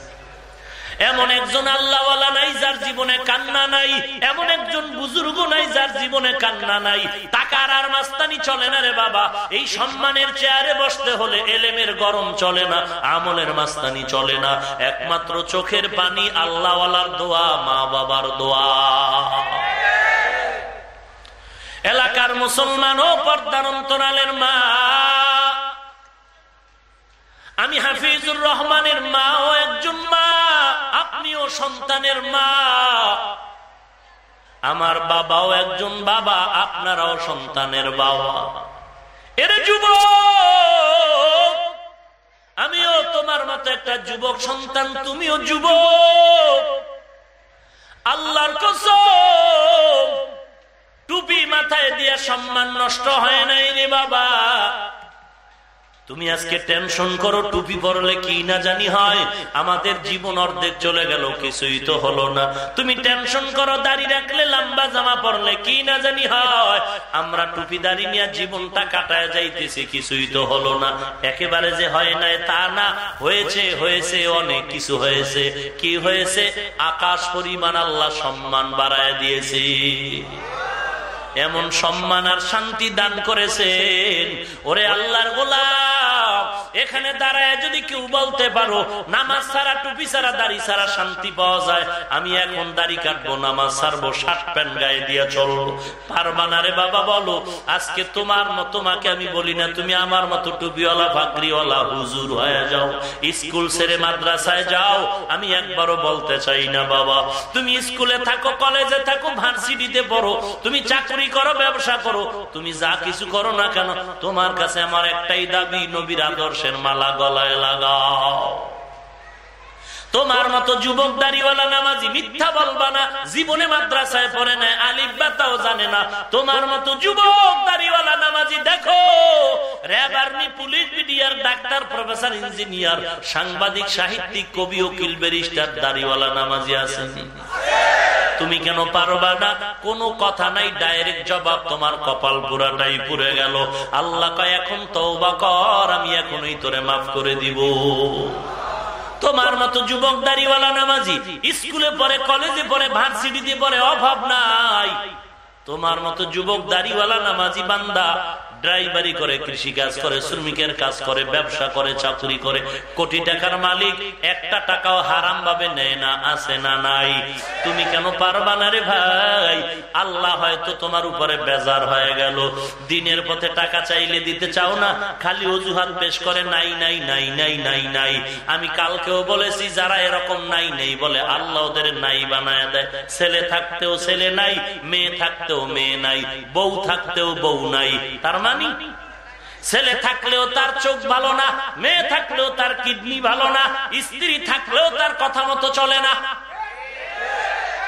এমন একজন আল্লাহওয়ালা নাই যার জীবনে কান্না নাই, এমন একজন বুজুর্গ নাই যার জীবনে কান্না নাই। টাকার আর মাস্তানি চলে না রে বাবা। এই সম্মানের চেয়ারে বসতে হলে এলেমের গরম চলে না, আমলের মাস্তানি চলে না। একমাত্র চোখের পানি আল্লাহওয়ালার দোয়া, মা বাবার দোয়া। এলাকার মুসলমান ও পর্দার অন্তরালের মা। আমি হাফিজুর রহমানের মা ও একজন মা, আপনিও সন্তানের মা। আমার বাবাও একজন বাবা, আপনারাও সন্তানের বাবা। এর যুবক, আমিও তোমার মতো একটা যুবক সন্তান, তুমিও যুবক। আল্লাহর কসম, টুপি মাথায় দিয়ে সম্মান নষ্ট হয় নাই রে বাবা। তুমি আজকে টেনশন করো, টুপি পরলে কি না জানি হয়। আমাদের জীবন অর্ধেক চলে গেল, কিছুই তো হলো না। তুমি টেনশন করো, দাড়ি রাখলে লম্বা জামা পরলে কি না জানি হয়। আমরা টুপি, দাড়ি নিয়ে জীবনটা কাটায় যাইতেছি, কিছুই তো হলো না। একেবারে যে হয় নাই তা না। হয়েছে হয়েছে, অনেক কিছু হয়েছে। কি হয়েছে? আকাশ পরিমাণ আল্লাহ সম্মান বাড়ায় দিয়েছি। এমন সম্মান আর শান্তি দান করেছেন। ওরে আল্লাহর গোলাম, এখানে দাঁড়ায় যদি কেউ বলতে পারো, নামাজ ছাড়া, টুপি ছাড়া, দাড়ি ছাড়া শান্তি পাওয়া যায়, আমি এখন দাড়ি কাটবো, নামাজ ছাড়বো, শার্ট প্যান্ট গায়ে দিয়ে চলবো। পারবানা রে বাবা, বলো, আজকে তোমার মতো তোমাকে আমি বলি না, তুমি আমার মতো টুপিওয়ালা, ফাকরিওয়ালা হুজুর হয়ে যাও, স্কুল ছেড়ে মাদ্রাসায় যাও, আমি একবারও বলতে চাই না বাবা। তুমি স্কুলে থাকো, কলেজে থাকো, ভার্সিটিতে পড়ো, তুমি চাকরি করো, ব্যবসা করো। তুমি যা কিছু করো না কেন, তোমার কাছে আমার একটাই দাবি, নবীর আদর্শের মালা গলায় লাগাও। তোমার মতো যুবক দাড়িওয়ালা নামাজি মিথ্যা বলবা না, জীবনে মাদ্রাসায় পড়ে নেয় আলিফ বাতাও জানে না। তোমার মতো যুবক দাড়িওয়ালা নামাজি দেখো তুমি কেন পারবা না? কোনো কথা নাই, ডাইরেক্ট জবাব তোমার কপাল পুরাটাই পুরে গেল। আল্লাহ এখন তৌবা কর, আমি এখনই তোরে মাফ করে দিব। তোমার মতো যুবক দাড়িওয়ালা নামাজি, স্কুলে পড়ে, কলেজে পড়ে, ভার্সিটিতে পরে অভাব নাই। তোমার মতো যুবক দাঁড়িওয়ালা নামাজি বান্দা ড্রাইভারি করে কৃষি কাজ করে, শ্রমিকের কাজ করে, ব্যবসা করে, চাকরি করে, কোটি টাকার মালিক, একটা টাকাও হারাম ভাবে নেয় না, আসে না, নাই। তুমি কেন পারবা না রে ভাই? আল্লাহ হয়তো তোমার উপরে বেজার হয়ে গেল। দিনের পথে টাকা চাইলে দিতে চাও না, খালি অজুহাত পেশ করে, নাই নাই নাই নাই নাই নাই। আমি কালকেও বলেছি, যারা এরকম নাই, নেই বলে, আল্লাহ ওদের নাই বানায় দেয়। ছেলে থাকতেও ছেলে নাই, মেয়ে থাকতেও মেয়ে নাই, বউ থাকতেও বউ নাই। তার মানে মানি। ছেলে থাকলেও তার চোখ ভালো না, মেয়ে থাকলেও তার কিডনি ভালো না, স্ত্রী থাকলেও তার কথা মতো চলে না।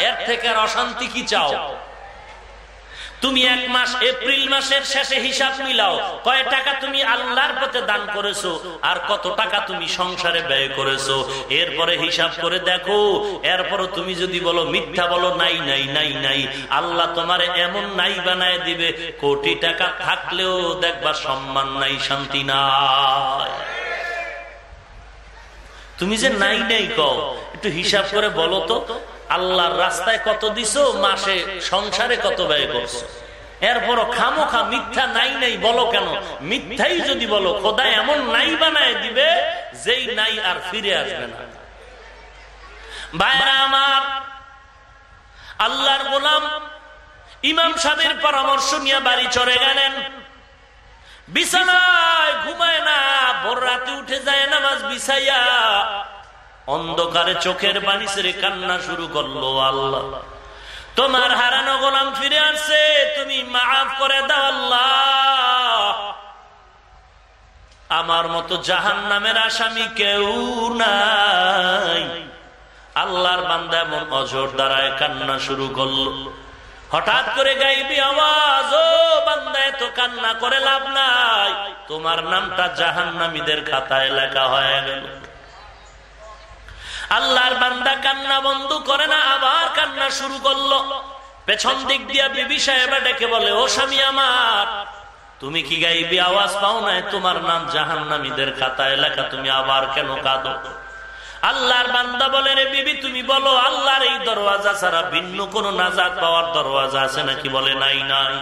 এর থেকে আর অশান্তি কি চাও? তুমি এক মাস এপ্রিল মাসের শেষে হিসাব মিলাও, কয় টাকা তুমি আল্লাহর পথে দান করেছ আর কত টাকা তুমি সংসারে ব্যয় করেছ। এরপরে হিসাব করে দেখো, এরপরও তুমি যদি বলো, মিথ্যা বলো, নাই নাই নাই নাই, আল্লাহ তোমার এমন নাই বানায় দিবে, কোটি টাকা থাকলেও দেখবা সম্মান নাই, শান্তি নাই। তুমি যে নাই নাই কও, একটু হিসাব করে বলো তো। আল্লাহর রাস্তায় কত দিস মাসে সংসারে কত ব্যয় করছ? এরপরও খামো খা মিথ্যা নাই নাই বলো কেন? মিথ্যাই যদি বলো, খোদা এমন নাই বানায় দিবে, যেই নাই আর ফিরে আসবে না। ভাইরা আমার, আল্লাহর গোলাম ইমাম সাহেবের পরামর্শ নিয়ে বাড়ি চলে গেলেন। বিছানায় ঘুমায় না, ভোর রাতে উঠে যায় নামাজ বিছাইয়া অন্ধকারে চোখের পানি সেরে কান্না শুরু করল আল্লাহ। তোমার হারানো গোলাম ফিরে আসছে, তুমি মাফ করে দাও আল্লাহ। আমার মতো জাহান নামের আসামি কেউ নাই। আল্লাহর বান্দা এমন অজর দ্বারায় কান্না শুরু করল। হঠাৎ করে গাইবি আওয়াজ, ও বান্দা, এত কান্না করে লাভ নাই। তোমার নামটা জাহান নামীদের খাতায় লেখা হয়ে গেল। আল্লাহর বান্দা কান্না বন্ধ করে না, আবার কান্না শুরু করল। পেছন দিক দিয়া বিবি সাহেবা ডেকে বলে, ও স্বামী আমার, তুমি কি গাইবি আওয়াজ পাও না তোমার নাম জাহান নামীদের খাতায় লেখা তুমি আবার কেন কাঁদো? আল্লাহর বান্দা বলে, রে বিবি, তুমি বলো, আল্লাহর এই দরওয়াজা ছাড়া ভিন্ন কোন নাজাদ পাওয়ার দরওয়াজা আছে নাকি? বলে, নাই নাই।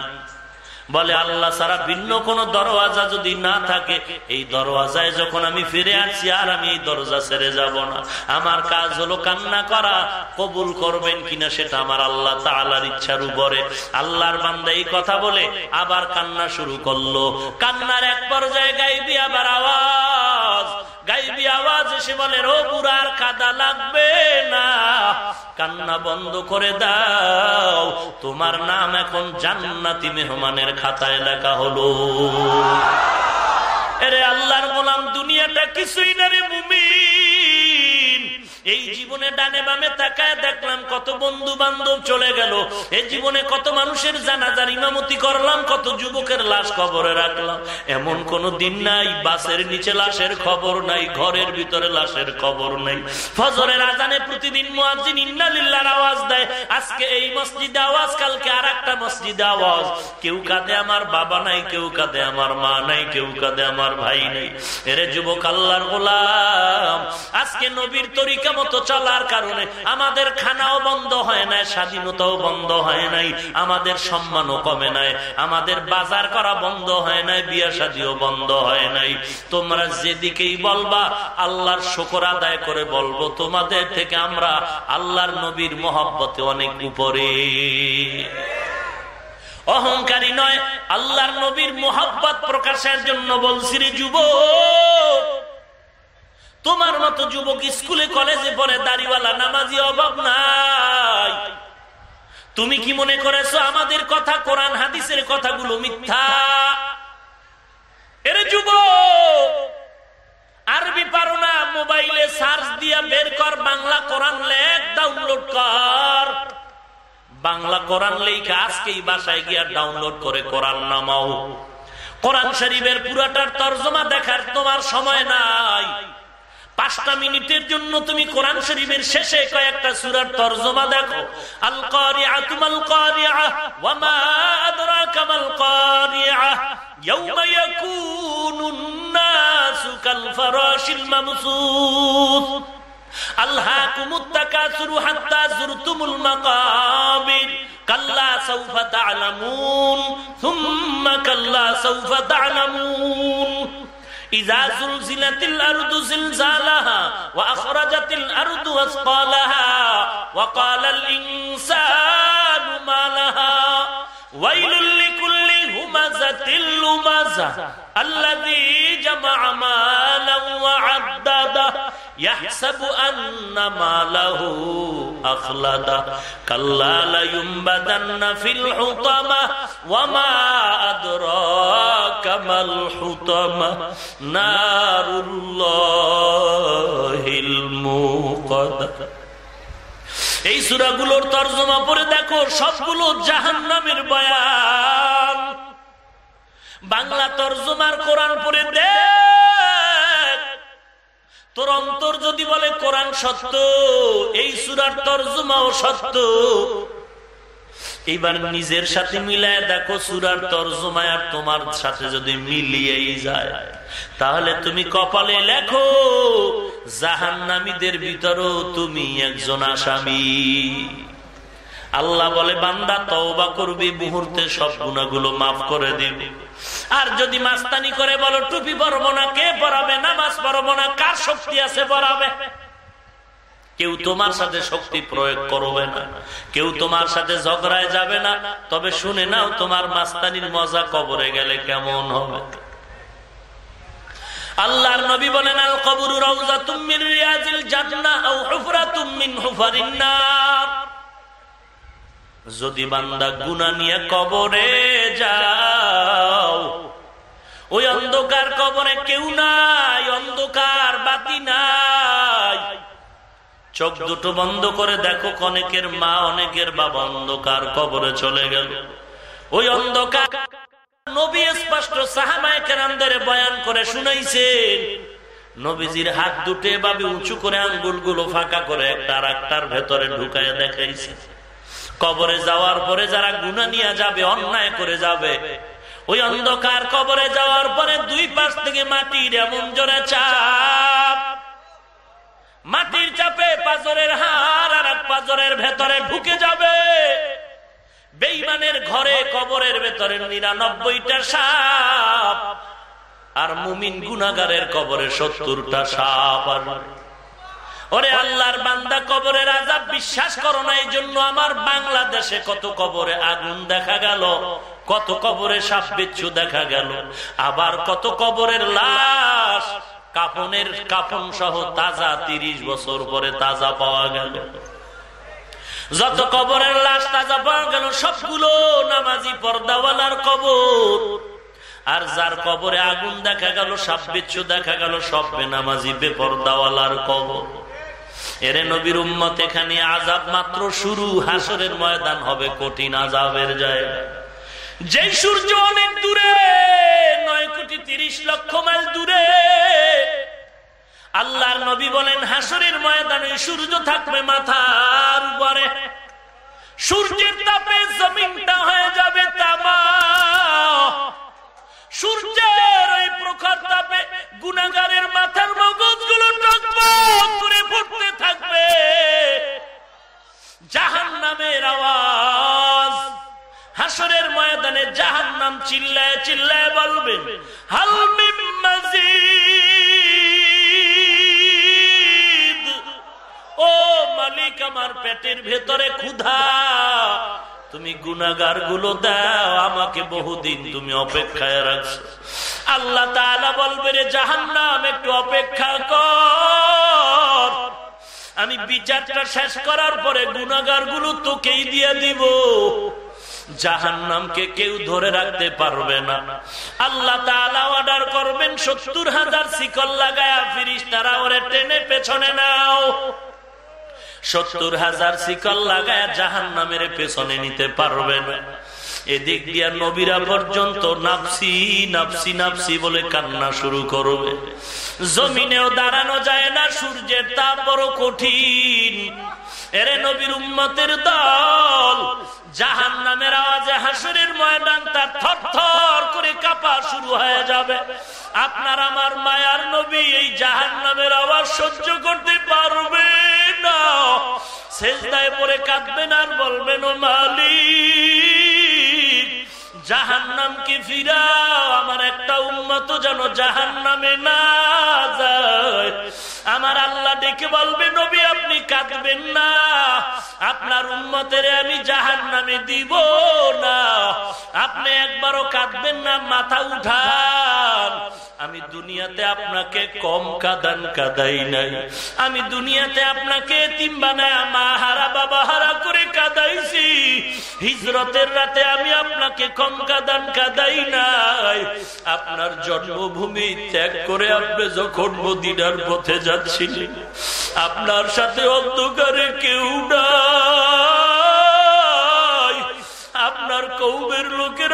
বলে, আল্লাহ সারা ভিন্ন কোন দরওয়াজা যদি না থাকে, এই দরওয়াজায় যখন আমি ফিরে আসছি আর আমি এই দরজা ছেড়ে যাব না। আমার কাজ হলো কান্না করা, কবুল করবেন কিনা সেটা আমার আল্লাহ তালার ইচ্ছার উপরে। আল্লাহর বান্দা এই কথা বলে, আবার কান্না শুরু করল। কান্নার এক পর্যায়ে গাইবি, আবার আওয়াজ। গাইবি আওয়াজ এসে বলে, রো বুড়ার কাদা লাগবে না। কান্না বন্ধ করে দাও। তোমার নাম এখন জান্নাতি মেহমানের খাতায় লেখা হলো। এরে আল্লাহর বলাম দুনিয়াটা কিছুই না রে মুমিন। এই জীবনে ডানে বামে তাকায় দেখলাম কত বন্ধু বান্ধব চলে গেল। এই জীবনে কত মানুষের জানাজার ইমামতি করলাম, কত যুবকের লাশ কবরে রাখলাম। এমন কোন দিন নাই, বাসের নিচে লাশের খবর নাই, ঘরের ভিতরে লাশের খবর নাই। ফজরের আজানে প্রতিদিন মুয়াজ্জিন ইন্নালিল্লাহর আওয়াজ দেয়, আজকে এই মসজিদে আওয়াজ, কালকে আর একটা মসজিদে আওয়াজ। কেউ কাঁদে আমার বাবা নাই, কেউ কাঁদে আমার মা নাই, কেউ কাঁদে আমার ভাই নাই। এরে যুবক আল্লাহর গোলাম, আজকে নবীর তরিকা মতো চলার কারণে আমাদের খানাও বন্ধ হয় নাই, স্বাধীনতাও বন্ধ হয় নাই, আমাদের সম্মানও কমে নাই, আমাদের বাজার করা বন্ধ হয় নাই, বিয়া শাদিও বন্ধ হয় নাই। তোমরা যেদিকেই বলবা, আল্লাহর শকর আদায় করে বলব, তোমাদের থেকে আমরা আল্লাহর নবীর মহব্বতে অনেক উপরে। অহংকারী নয়, আল্লাহর নবীর মোহাব্বত প্রকাশের জন্য বলছি রে যুব তোমার মতো যুবক স্কুলে, কলেজে পড়ে দাড়িওয়ালা নামাজি অভাব নাই। তুমি কি মনে করেছ আমাদের কথা, কোরআন, হাদিসের কথাগুলো মিথ্যা? এরে যুব আরবি পারো না, মোবাইলে সার্চ দিয়া বের কর, বাংলা কোরআন লেখ, ডাউনলোড কর। বাংলা কোরআন লেখা আজকেই বাসায় গিয়া ডাউনলোড করে কোরআন নামাও। কোরআন শরীফের পুরাটার তর্জমা দেখার তোমার সময় নাই। পাঁচটা মিনিটের জন্য তুমি কোরআন শরীফের শেষে কয়েকটা সুরার তর্জমা দেখো। আল কারিআ তুমাল কারিআ ওয়া মা আদরাকা মাল কারিআ ইয়াউমা ইয়াকুনুন নাসু কাল ফারাশিল মামসুস আল্লাহকুমুত তাকাসুরু হাত্তা যুরতুমুল কাল্লা সাউফা তা'লামুন, সুম্মা কাল্লা সাউফা إذا زلزلت الأرض زلزالها وأخرجت الأرض أثقالها وقال الإنسان ما لها ويل لكل همزة لمزة الذي جمع مالا وعدده يحسب أن ماله أخلده كلا لينبذن في الحطمة وما أدراك ما الحطمة نار الله الموقدة এই সুরাগুলোর তর্জমা পরে দেখো সবগুলো জাহান নামের বয়ান বাংলা তর্জমার কোরআন পরে দেখ তোর অন্তর যদি বলে কোরআন সত্য, এই সুরার তর্জমাও সত্য। এইবার নিজের সাথে মিলায় দেখো সুরার তর্জমায় আর তোমার সাথে যদি মিলিয়েই যায়। তাহলে তুমি কপালে লেখো, জাহান্নামীদের ভিতরও তুমি একজন আসামি। আল্লাহ বলে, বান্দা, তওবা করবি, মুহূর্তে সব গুণাগুলো মাফ করে দিবে। আর যদি মাস্তানি করে বলো, টুপি পরবো না, কে পড়াবে নামাজ পড়ব না, কার শক্তি আছে পড়াবে কেউ তোমার সাথে শক্তি প্রয়োগ করবে না। কেউ তোমার সাথে ঝগড়ায় যাবে না। তবে শুনে নাও, তোমার মাস্তানির মজা কবরে গেলে কেমন হবে? আল্লাহর নবী বলেন, আল কবরু রাউজাতুম মিন রিয়াজিল জান্নাহ আও হুফরাতুম মিন হুফারিন নার। যদি বান্দা গুনাহ নিয়ে কবরে যাও, ওই অন্ধকার কবরে কেউ নাই, অন্ধকার বাতি নাই। চোখ দুটো বন্ধ করে দেখো অনেকের মা, অনেকের বাবা অন্ধকার কবরে চলে গেল। ওই অন্ধকার নবী স্পষ্ট সাহামায়কেরামদের বয়ান করে শুনাইছেন, নবীজির হাত দুটো এভাবে উঁচু করে আঙ্গুলগুলো ফাঁকা করে একটা আর ভেতরে ঢুকায় দেখাইছে কবরে যাওয়ার পরে যারা গুণা নিয়ে যাবে, অন্যায় করে যাবে, ওই অন্ধকার কবরে যাওয়ার পরে দুই পাশ থেকে মাটির এমন জোরে চাপ। মাটির চাপে পাজরের হার আর পাজরের ভেতরে ঢুকে যাবে। বেইমানের ঘরে কবরের ভেতরে নিরানব্বইটা সাপ, আর মুমিন গুনাগারের কবরে সত্তরটা সাপ আর ওরে আল্লাহর বান্দা, কবরের আজাব বিশ্বাস করো না এই জন্য আমার বাংলাদেশে কত কবরে আগুন দেখা গেল, কত কবরে সাপ বিচ্ছু দেখা গেল, আবার কত কবরের লাশ কাপনের কাপন সহ তাজা তিরিশ বছর পরে তাজা পাওয়া গেল। যত কবরের লাশ তাজা পাওয়া গেল, সবগুলো নামাজি পর্দাওয়ালার কবর। আর যার কবরে আগুন দেখা গেল, সাপ বিচ্ছু দেখা গেল, সব বেনামাজি বেপর্দাওয়ালার কবর। এরে নবীর উম্মত, এখানে আজাব মাত্র শুরু, হাসরের ময়দান হবে কঠিন আজাবের জায়গা যে সূর্য অনেক দূরে, নয় কোটি তিরিশ লক্ষ মাইল দূরে, আল্লাহর নবী বলেন, হাসরের ময়দানে সূর্য থাকবে মাথার উপরে। সূর্যের তাপে জমিনটা হয়ে যাবে তামা। সূর্যের ওই প্রখর তাপে গুনাগারের মাথার মগজগুলো টকবক করে ফুটতে থাকবে। জাহান নামের আওয়াজ। হাসরের ময়দানে জাহান নাম চিল্লায় চিল্লায় বলবেন হালমিম মাজিদ। ও মালিক, আমার পেটের ভেতরে ক্ষুধা। তুমি গুনাগারগুলো দাও, আমাকে বহুদিন তুমি অপেক্ষায় রাখছো। আল্লাহ তাআলা বলবে রে জাহান্নাম, একটু অপেক্ষা কর। আমি বিচারটা শেষ করার পরে গুনাগারগুলো তোকেই দিয়ে দিব। জাহান নামকে কেউ ধরে রাখতে পারবে না। আল্লাহ অর্ডার করবেন, সত্তর হাজার শিকল লাগায়া ফিরিস তারা ওরে টেনে পেছনে নাও। সত্তর হাজার শিকল লাগায় জাহান নামের পেছনে নিতে পারবেন। এদিক দিয়া নবীরা পর্যন্ত নাপসি নাপসি নাপসি বলে কান্না শুরু করবে। জমিনেও দাঁড়ানো যায় না সূর্যের তাপ কঠিন। এরে নবীর উম্মতের দল জাহান নামের আওয়াজে হাসুরের ময়দান তার থর থর করে কাপা শুরু হয়ে যাবে। আপনার আমার মায়ার নবী এই জাহান নামের আওয়াজ সহ্য করতে পারবে না। শেষদায় পরে কাঁদবেন আর বলবেন, ও মালিক জাহান নামকে ফিরাও, আমার একটা উন্মত যেন জাহান নামে না যায়। আমার আল্লাহ ডেকে বলবে, নবী, আপনি কাঁদবেন না। আপনার উন্মতের আমি জাহান নামে দিব না। আপনি একবারও কাঁদবেন না, মাথা উঠান। আমি দুনিয়াতে আপনাকে কম কাদান কাদাই নাই। আমি দুনিয়াতে আপনাকে তিন বানায় মা হারা, বাবা হারা করে কাদাইছি। হিজরতের রাতে আমি আপনাকে কম কাদান কাদাই নাই। আপনার জন্মভূমি ত্যাগ করে আপনি যখন মদিনার পথে যাচ্ছিলেন আপনার সাথে অন্ধকারে কেউ না আপনার কৌমের লোকের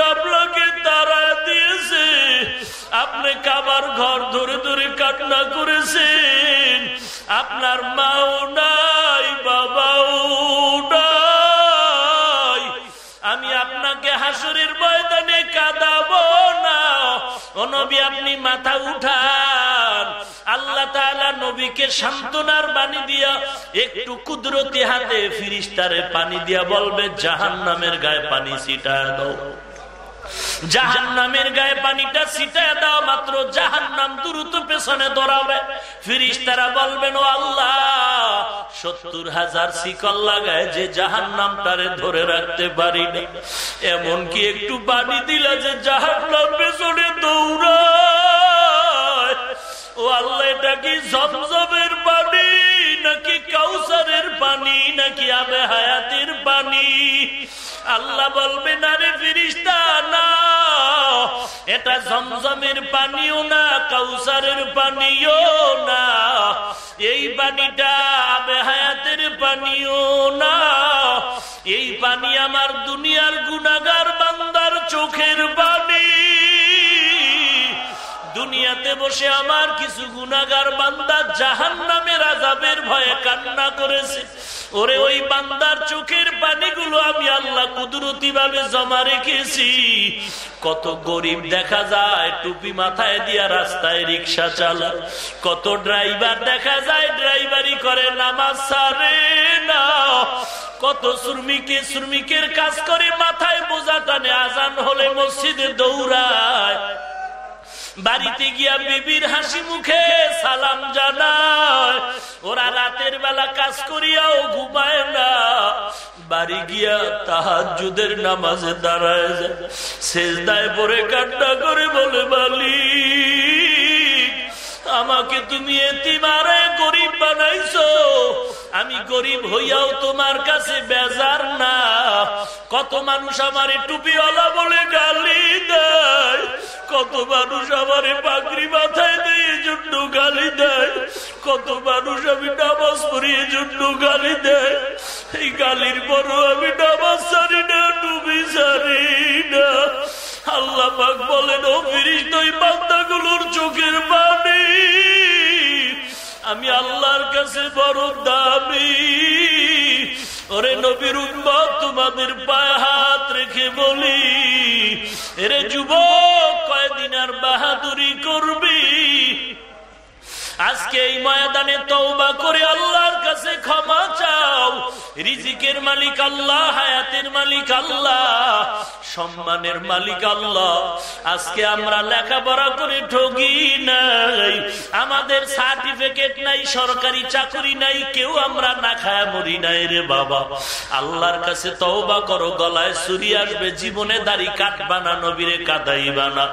আপনি কাবার ঘর ধরে ধরে কান্না করেছেন। আপনার মাও নাই, বাবাও নাই। আমি আপনাকে হাসুরের ময়দানে কাঁদাবো না। ও নবী, আপনি মাথা উঠান। আল্লাহ নবীকে সান্ত্বনার বাণী দিয়া একটু কুদরতি হাতে ফিরিস্তারে পানি দিয়া বলবে, জাহান্নামের গায়ে পানি ছিটা দাও। জাহান গায়ে পানিটা ছিটায় মাত্র দ্রুত পেছনে দৌড়াবে। ফিরিস তারা বলবেন, ও আল্লাহ, সত্তর হাজার শিকল লাগায় যে জাহান নামটারে ধরে রাখতে পারি এমনকি এমন একটু পানি দিলে যে জাহান নাম পেছনে দৌড়ায়। ও আল্লাহ এটা কি জমজমের পানি নাকি কাউসারের পানি নাকি আবে হায়াতের পানি আল্লাহ বলবেন আরে ফিরিস্তা না। এটা জমজমের পানিও না, কাউসারের পানিও না। এই পানিটা আবে হায়াতের পানিও না। এই পানি আমার দুনিয়ার গুনাগার বান্দার চোখের পানি দুনিয়াতে বসে আমার কিছু গুনাগার বান্দা জাহান নামের আজাবের ভয়ে কান্না করেছে। ওরে ওই বান্দার চোখের পানিগুলো আমি আল্লাহ কুদরতি ভাবে জমা রেখেছি। কত গরিব দেখা যায়, টুপি মাথায় দিয়া রাস্তায় রিক্সা চালা কত ড্রাইভার দেখা যায় ড্রাইভারি করে, নামাজ সারে না। কত শ্রমিকে শ্রমিকের কাজ করে, মাথায় বোঝা টানে আজান হলে মসজিদে দৌড়ায়। বাড়িতে গিয়া বিবির হাসি মুখে সালাম জানায়। ওরা রাতের বেলা কাজ করিয়াও ঘুমায় না। বাড়ি গিয়া তাহাজুদের নামাজে দাঁড়ায় যায়। শেষদায় পরে কান্না করে বলে বালি আমাকে তুমি এতিমারে গরিব বানাইছো। আমি গরিব হইয়াও তোমার কাছে বেজার না। কত মানুষ আমার টুপিওয়ালা বলে গালি দেয়, কত মানুষ আমার পাগড়ি মাথায় দেয় এই গালি দেয়, কত মানুষ আমি নামাজ পড়ি এই গালি দেয়। এই গালির বড় আমি নামাজ সারি না ডুবি সারি না। আল্লাহ পাক বলেন, ও ফিরিস ওই বান্দাগুলোর চোখের পানি, আমি আল্লাহর কাছে বড় দামি। ওরে নবীর উন্মত তোমাদের পায়ে হাত রেখে বলি, এরে যুবক, কয়দিন আর বাহাদুরি করবি? আজকে এই ময়দানে তৌবা করে আল্লাহর কাছে ক্ষমা চাও। রিজিকের মালিক আল্লাহ, হায়াতের মালিক আল্লাহ, সম্মানের মালিক আল্লাহ। আজকে আমরা লেখাপড়া করে ঠগি নাই। আমাদের সার্টিফিকেট নাই, সরকারি চাকরি নাই, কেউ আমরা না খায় মরি নাই রে বাবা। আল্লাহর কাছে তৌবা করো, গলায় সুরি আসবে, জীবনে দাড়ি কাটবা না, নবীরে কাদাইবা না।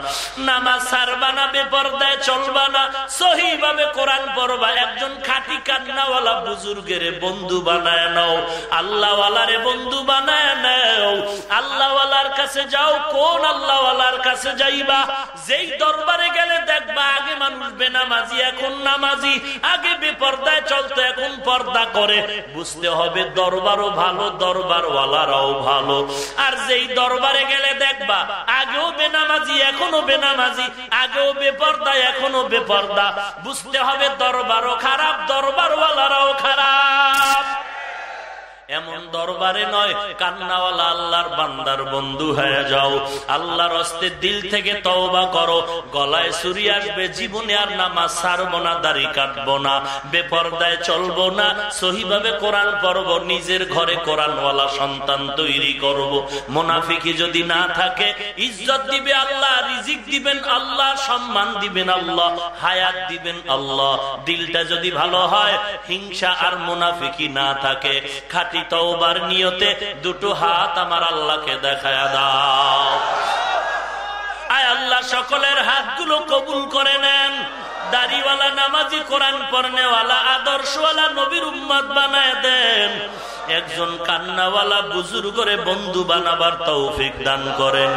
নামাজ সারবা না, বেপরদায় চলবা না সহি ভাবে কোরআন পড়বা একজন খাটি কান্নাওয়ালা বুজুর্গের বন্ধু বানায় নাও, আল্লাহওয়ালারে বন্ধু বানায় নাও। আল্লাহওয়ালার কাছে যাও, কোন আল্লাহওয়ালার কাছে যাইবা? যেই দরবারে গেলে দেখবা আগে মানুষ বেনামাজি, এখন নামাজি। আগে বেপর্দায় চলতো, এখন পর্দা করে। বুঝতে হবে দরবারও ভালো, দরবারওয়ালারাও ভালো। আর যেই দরবারে গেলে দেখবা, আগেও বেনামাজি, এখনও বেনামাজি, আগেও বেপর্দা, এখনও বেপর্দা। বুঝতে হবে দরবারও খারাপ দরবারওয়ালারাও খারাপ। এমন দরবারে নয়, কান্নাওয়ালা আল্লাহর বান্দার বন্ধু হয়ে যাও। আল্লাহর হস্তে দিল থেকে তওবা করো। গলায় সুরি আসবে, জীবনে আর নামাজ সারবো না, দাড়ি কাটবো না, বেপরদায় চলবো না, সহিভাবে কোরআন পড়ব, নিজের ঘরে কোরআনওয়ালা সন্তান তৈরি করব। মোনাফিকি যদি না থাকে, ইজ্জত দিবে আল্লাহ, রিজিক দিবেন আল্লাহ, সম্মান দিবেন আল্লাহ, হায়াত দিবেন আল্লাহ। দিলটা যদি ভালো হয়, হিংসা আর মোনাফিকি না থাকে। খাটি খাটি তওবার নিয়তে দুটো হাত আমার আল্লাহকে দেখা দাও। আয় আল্লাহ, সকলের হাতগুলো কবুল করে নেন। দাড়িওয়ালা নামাজি কোরআন পড়নেওয়ালা, আদর্শওয়ালা নবীর উম্মত বানায় দেন। একজন কান্নাওয়ালা বুজুর্গরে বন্ধু বানাবার তৌফিক দান করেন।